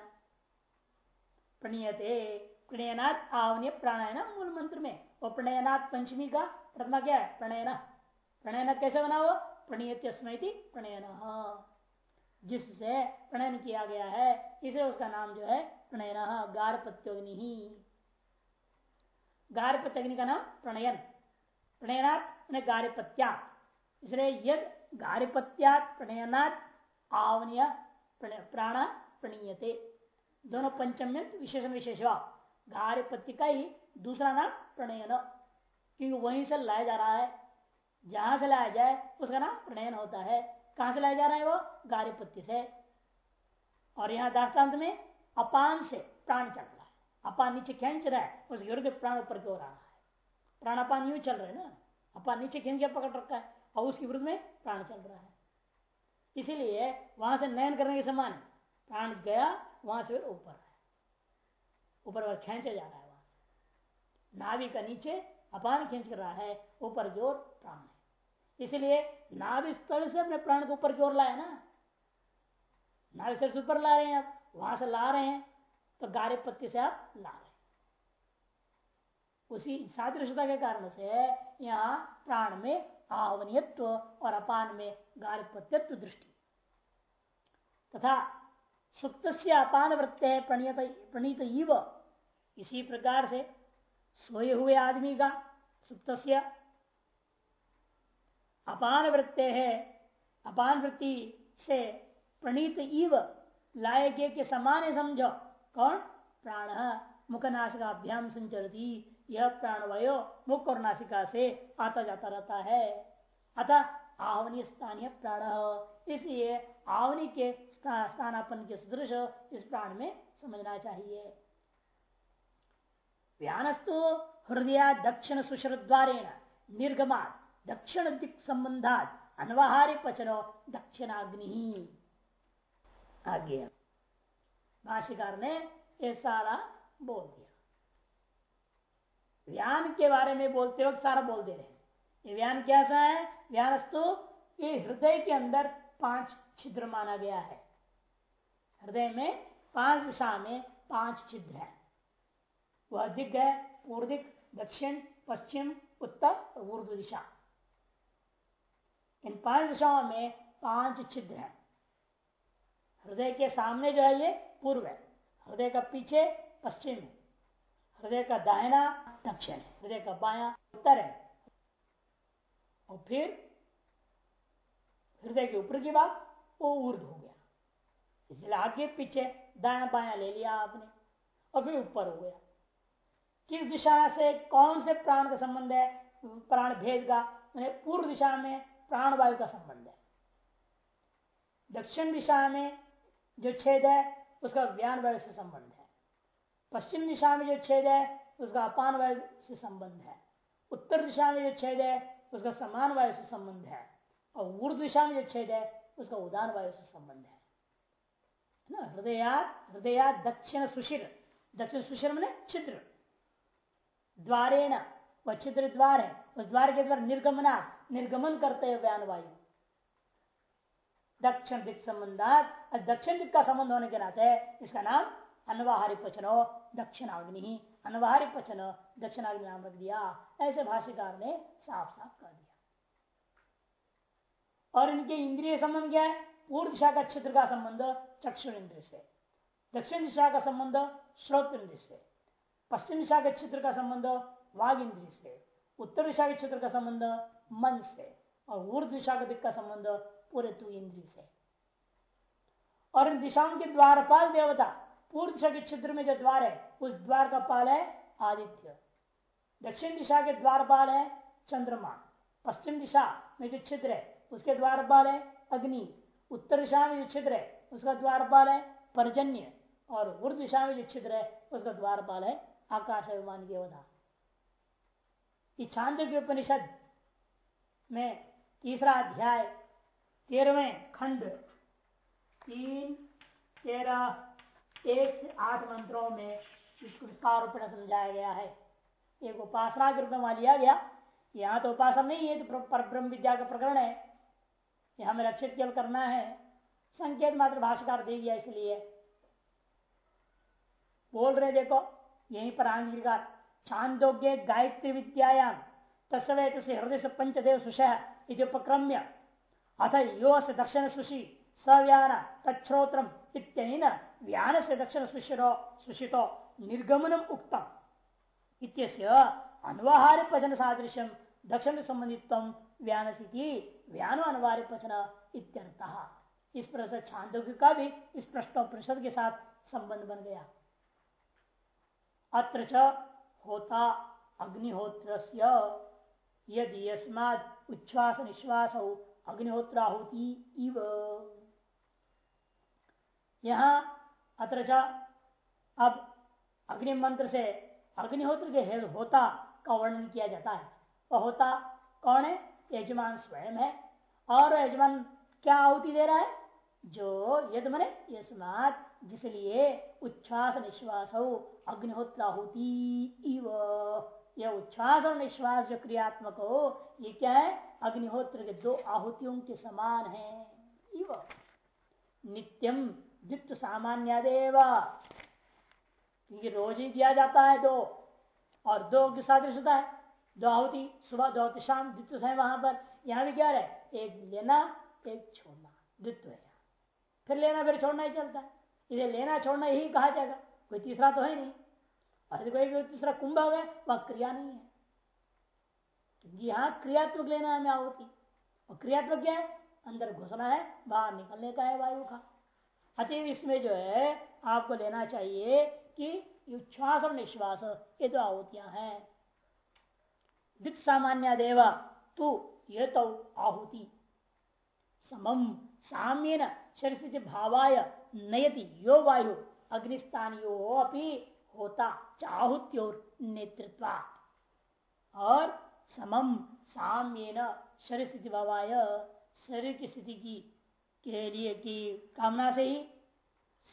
प्रणीयते। प्रणयनाथ आवनी प्राणायन मूल मंत्र में। और प्रणयनाथ पंचमी का प्रथमा क्या है? प्रणयन। प्रणयन कैसे बना वो प्रणीयते स्मृति प्रणयन। जिससे प्रणयन किया गया है, इसलिए उसका नाम जो है प्रणयन। गारपत्योग्नि। ही गारपत्यग्नि का नाम प्रणयन। प्रणयनाथ गारिपत्या इसलिए यद गारिपत्या प्रणयनात् आवनीय प्राण प्रणीयते। दोनों पंचम विशेषण विशेष। गारिपत्य का ही दूसरा नाम प्रणयन। क्योंकि वहीं से लाया जा रहा है, जहाँ से लाया जाए, उसका नाम प्रणयन होता है। कहाँ से लाया जा रहा है वो? गारिपत्य से। और यहाँ दाष्टान्त में अपान से प्राण चल रहा है। अपान नीचे खेच रहा है, उस विरुद्ध प्राण ऊपर की ओर आ रहा है। प्राणापान यू चल रहे हैं ना? अपान नीचे खींच के पकड़ रखा है, और उसके विरुद्ध में प्राण चल रहा है। इसीलिए वहाँ से नयन करने के समान प्राण गया, वहाँ से ऊपर है ऊपर खेचा जा रहा है वहाँ से। नाभि का नीचे अपान खींच कर रहा है, ऊपर की ओर प्राण है। इसलिए नाभि स्थल से अपने प्राण को ऊपर की ओर लाए ना। नाभि स्थल से ऊपर ला रहे हैं आप, वहाँ से ला रहे हैं तो गारे पत्ती से आप ला रहे हैं। उसी सादृशता के कारण से यहाँ प्राण में आवनीयत्व और अपान में गार्भत्व दृष्टि। तथा सुप्त से अपान वृत्ते प्रणीत प्रणीत इसी प्रकार से सोए हुए आदमी का सुप्त अपान वृत्ते है। अपान वृत्ति से प्रणीत इव लाए के समान समझो। कौन? प्राण। मुखनाशिकाभ्याम संचरती। यह प्राणवायु मुख और नासिका से आता जाता रहता है। अतः आवनी स्थानीय प्राण। इसलिए आवनी के स्थानापन के सदृश इस प्राण में समझना चाहिए। व्यानस्तु हृदय दक्षिण सुश्र द्वारे निर्गमा दक्षिण दिक संबंधात अनवहारी पचनो दक्षिणाग्नि। आगे भाष्यकार ने यह सारा बोल दिया व्यान के बारे में बोलते वक्त सारा बोल दे रहे हैं। ये व्यान कैसा है? व्यानस्तु, ये हृदय के अंदर पाँच छिद्र माना गया है। हृदय में पाँच दिशा में पाँच छिद्र है। वह दिग्ग है पूर्व दिक दक्षिण, पश्चिम, उत्तर ऊर्ध दिशा। इन पाँच दिशाओं में पाँच छिद्र है। हृदय के सामने जो है ये पूर्व है। हृदय का पीछे पश्चिम है। हृदय का दाहिना दक्षिण है। हृदय का बाया उत्तर है। और फिर हृदय के ऊपर की बात, वो ऊर्ध हो गया। इसलिए आगे पीछे दाया बाया ले लिया आपने, और फिर ऊपर हो गया। किस दिशा से कौन से प्राण का संबंध है? प्राण भेद का पूर्व दिशा में प्राण वायु का संबंध है। दक्षिण दिशा में जो छेद है, उसका व्यान वायु से संबंध है। पश्चिम दिशा में जो छेद है, उसका अपान वायु से संबंध है। उत्तर दिशा में जो छेद है, उसका समान वायु से संबंध है। और ऊर्ध दिशा में जो छेद है, उसका उदान वायु से संबंध है। ना? हृदया हृदया दक्षिण सुशिर दक्षिण सुशिर मैंने छिद्र। द्वारेण, वह छिद्र द्वार है, उस द्वार के द्वारा निर्गमना निर्गमन करते हैं व्यान वायु। दक्षिण दिख संबंधात दक्षिण दिख का संबंध होने के नाते इसका नाम अनवाहारी पचनो, दक्षिणाग्नि, अनवाहारी पचन, दक्षिणाग्नि नाम रख दिया। ऐसे भाष्यकार ने साफ़ साफ़ कर दिया। और इनके इंद्रिय संबंध क्या है? पूर्व दिशा का क्षेत्र का संबंध चक्षु इंद्र से, दक्षिण दिशा का संबंध श्रोत इंद्र से। पश्चिम दिशा के क्षेत्र का संबंध वाघ इंद्र से। उत्तर दिशा के क्षेत्र का संबंध, मन से। और ऊर्ध दिशा के दिख का संबंध, पूरे तु इंद्री से। और इन दिशाओं के द्वारपाल देवता, पूर्व दिशा के क्षेत्र में जो द्वार है, उस द्वार का पाल है आदित्य। दक्षिण दिशा के द्वारपाल है चंद्रमा। पश्चिम दिशा में जो छिद्र है, उसके द्वारपाल है अग्नि। उत्तर दिशा में जो छिद्र है, उसका द्वारपाल है पर्जन्य। और उर्द दिशा में जो छिद्र है, उसका द्वारपाल है आकाश अभिमान देवता छांद के उपनिषद में तीसरा अध्याय, तेरहवें खंड, तीन, तेरह, एक से आठ मंत्रों में इसको विस्तार रूप में समझाया गया है। एक उपासना के रूप में लिया गया। यहाँ तो उपासना नहीं है तो पर ब्रह्म विद्या का प्रकरण है। यहाँ में रक्षित केवल करना है। संकेत मात्र भाषाकार दे दिया इसलिए। बोल रहे देखो यहीं पर आंगिकार छांदोग्य गायत्री विद्यायाम तस्वे से हृदय से पंचदेव उपक्रम्य अथ यो से दक्षिण सुशी सव्यान तच्छ्रोत्रम इत्यन व्यान से दक्षिण सुशिरो सुशितो निर्गमनम उक्तम। इत्यस्य अनुवाहार्य पचन सादृश्यम दक्षिण संबंधित व्यान व्यानो अनिवार्य पचन इत्यर्थ। इस प्रकार से छांदोग्य का भी इस प्रश्नोपनिषद के साथ संबंध बन गया। अत्र होता अग्निहोत्र यदि यस्माद उच्छ्वास निश्वास हो अग्निहोत्राहुति इव। यहाँ अत्र अब अग्नि मंत्र से अग्निहोत्र के होता का वर्णन किया जाता है। वह होता कौन है? यजमान स्वयं है। और यजमान क्या आहुति दे रहा है? जो यद मने यस्मात जिसलिए उच्छ्वास निश्वास अग्निहोत्राहुति इव। यह उच्छ्वास और निश्वास जो क्रियात्मक हो, ये क्या है? अग्निहोत्र के दो आहुतियों के समान है। इव। नित्यम द्वित्व सामान्य देवा क्योंकि रोज ही दिया जाता है दो, और दो की सादृशता है। दो आहुति, सुबह दो शाम द्वित्व है वहाँ पर। यहाँ भी क्या है एक लेना, एक छोड़ना। द्वित्व है फिर लेना, फिर छोड़ना ही चलता है। इसे लेना छोड़ना ही कहा जाएगा। कोई तीसरा तो है नहीं। और कोई तीसरा कुंभ हो गया, वह क्रिया नहीं है। यहाँ क्रियात्मक लेना हमें आहुति और क्रियात्मक क्या है? अंदर घुसना है, बाहर निकलने का है वायु का। अतएव इसमें जो है, आपको लेना चाहिए कि उच्छ्वास और निश्वास, ये दो आहुतियाँ हैं। दित सामान्य देवा, तू ये तो आहुति। समम साम्य न शरीर भावाय। नयति यो वायु अग्निस्थान यो अपनी होता चाहुत्योर नेतृत्व और समम साम्य शरीर स्थिति भावाय शरीर की स्थिति की के लिए की कामना से ही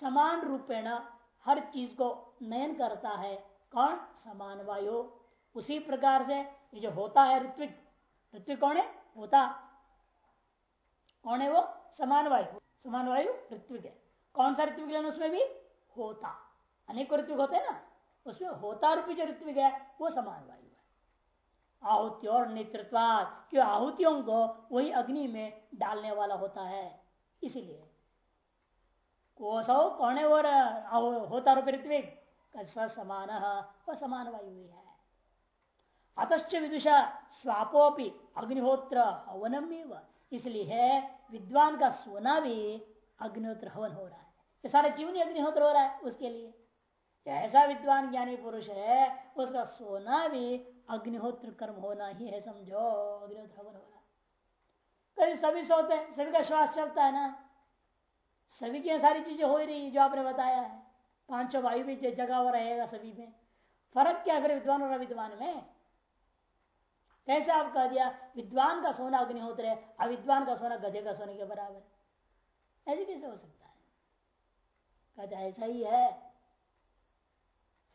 समान रूपेण हर चीज़ को नयन करता है। कौन? समान वायु। उसी प्रकार से ये जो होता है ऋत्विक ऋत्विक कौन है? होता। कौन है वो? समान वायु। समान वायु ऋत्विक है। कौन सा ऋत्विक लेना उसमें भी? होता। अनेक ऋत्विक होते हैं ना? उसमें होता रूपी जो ऋत्विक है, वो समान वायु है। आहुति और नेतृत्व क्यों आहुतियों को वही अग्नि में डालने वाला होता है। इसीलिए कोसो कौन है और होता रूपी ऋत्विक? समान, वह समान वायु ही है। अतश्च विदुषा स्वापोपि अग्निहोत्र हवनम इसलिए है विद्वान का सोना भी अग्निहोत्र हवन हो रहा है। ये सारा जीवन ही अग्निहोत्र हो रहा है उसके लिए। ऐसा विद्वान ज्ञानी पुरुष है, उसका सोना भी अग्निहोत्र कर्म होना ही है, समझो, अग्निहोत्र हवन हो होना कहीं सभी सोते हैं, सभी का श्वास चलता है ना। सभी की सारी चीज़ें हो ही रही जो आपने बताया है। पाँचों वायु भी जगह हुआ रहेगा सभी में। फ़र्क क्या अगर विद्वान और अविद्वान में? कैसे आप कह दिया, विद्वान का सोना अग्निहोत्र है, अविद्वान का सोना गधे का सोने के बराबर ऐसे कैसे हो सकता है? कहते ऐसा ही है।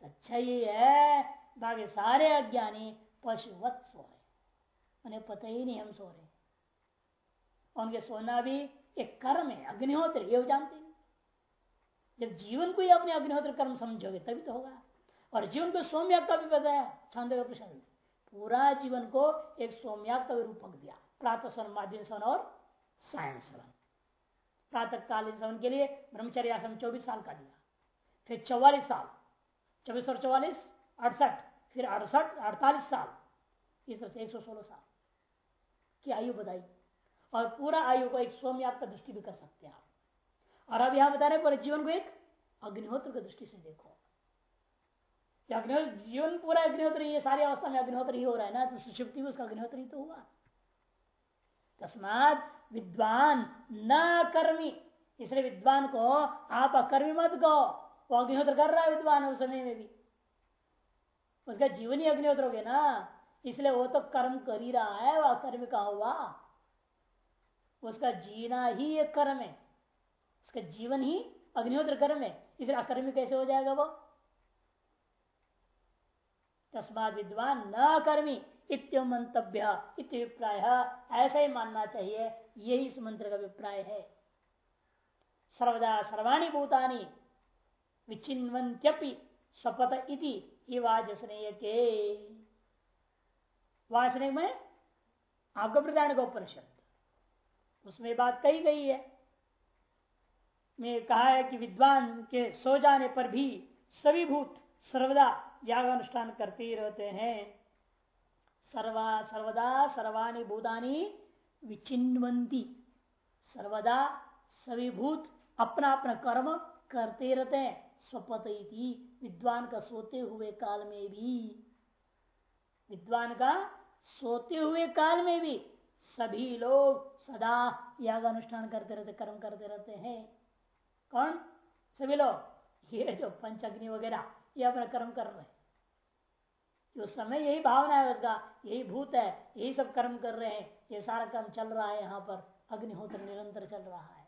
सच्चा ही है। बाकी सारे अज्ञानी पशुवत सो रहे उन्हें पता ही नहीं हम सो रहे उनके सोना भी एक कर्म है, अग्निहोत्र, ये जानते नहीं। जब जीवन को ही अपने अग्निहोत्र कर्म समझोगे, तभी तो होगा। और जीवन को सौम्याग का भी बताया, छांद प्रसाद पूरा जीवन को एक सौम्याग का रूपक दिया। प्रातः सन माध्यम सन और सायन सन प्रातः कालीन सन के लिए ब्रह्मचर्य आश्रम चौबीस साल का दिया। फिर चौवालीस साल, चौबीस और चौवालीस, अड़सठ, फिर अड़सठ, अड़तालीस साल। इस तरह से एक सौ सोलह साल। की आयु बताई। और पूरा आयु को एक सोमयाग का दृष्टि भी कर सकते हैं आप। और अब यहाँ बता रहे पूरे जीवन को एक अग्निहोत्र की दृष्टि से देखो। अग्निहोत्र, जीवन पूरा अग्निहोत्र ये सारी अवस्था में अग्निहोत्र ही हो रहा है ना? तो सुषुप्ति में उसका अग्निहोत्र ही तो हुआ। तस्मात विद्वान न कर्मी। इसलिए विद्वान को आप अकर्मी मत कहो। वो अग्निहोत्र कर रहा है विद्वान उस समय में भी। उसका जीवन ही अग्निहोत्र हो गया ना। इसलिए वो तो कर्म कर ही रहा है वह कर्म का हुआ। उसका जीना ही एक कर्म है। उसका जीवन ही अग्निहोत्र कर्म है। इसलिए अकर्मी कैसे हो जाएगा वो? तस्मात विद्वान न कर्मी। इत्य मंतव्य इत्यभिप्राय ऐसा ही मानना चाहिए, यही इस मंत्र का अभिप्राय है। सर्वदा सर्वाणी भूतानी विचिन्वंत्यपि स्वपत इति वाजसनेय के वासने में आपका प्रधान का उपनिषद। उसमें बात कही गई है। मैं कहा है कि विद्वान के सो जाने पर भी सभी भूत सर्वदा याग अनुष्ठान करते ही रहते हैं। सर्वा, सर्वदा सर्वाणी भूतानी विचिन्वंती सर्वदा सभी भूत अपना अपना कर्म करते रहते हैं, स्वपत विद्वान का सोते हुए काल में भी। विद्वान का सोते हुए काल में भी सभी लोग सदा याग अनुष्ठान करते रहते, कर्म करते रहते हैं। कौन? सभी लोग? ये जो पंचग्नि वगैरह, ये अपना कर्म कर रहे हैं। उस समय यही भावना है उसका, यही भूत है, यही सब कर्म कर रहे हैं, ये सारा कर्म चल रहा है यहाँ पर, अग्निहोत्र निरंतर चल रहा है।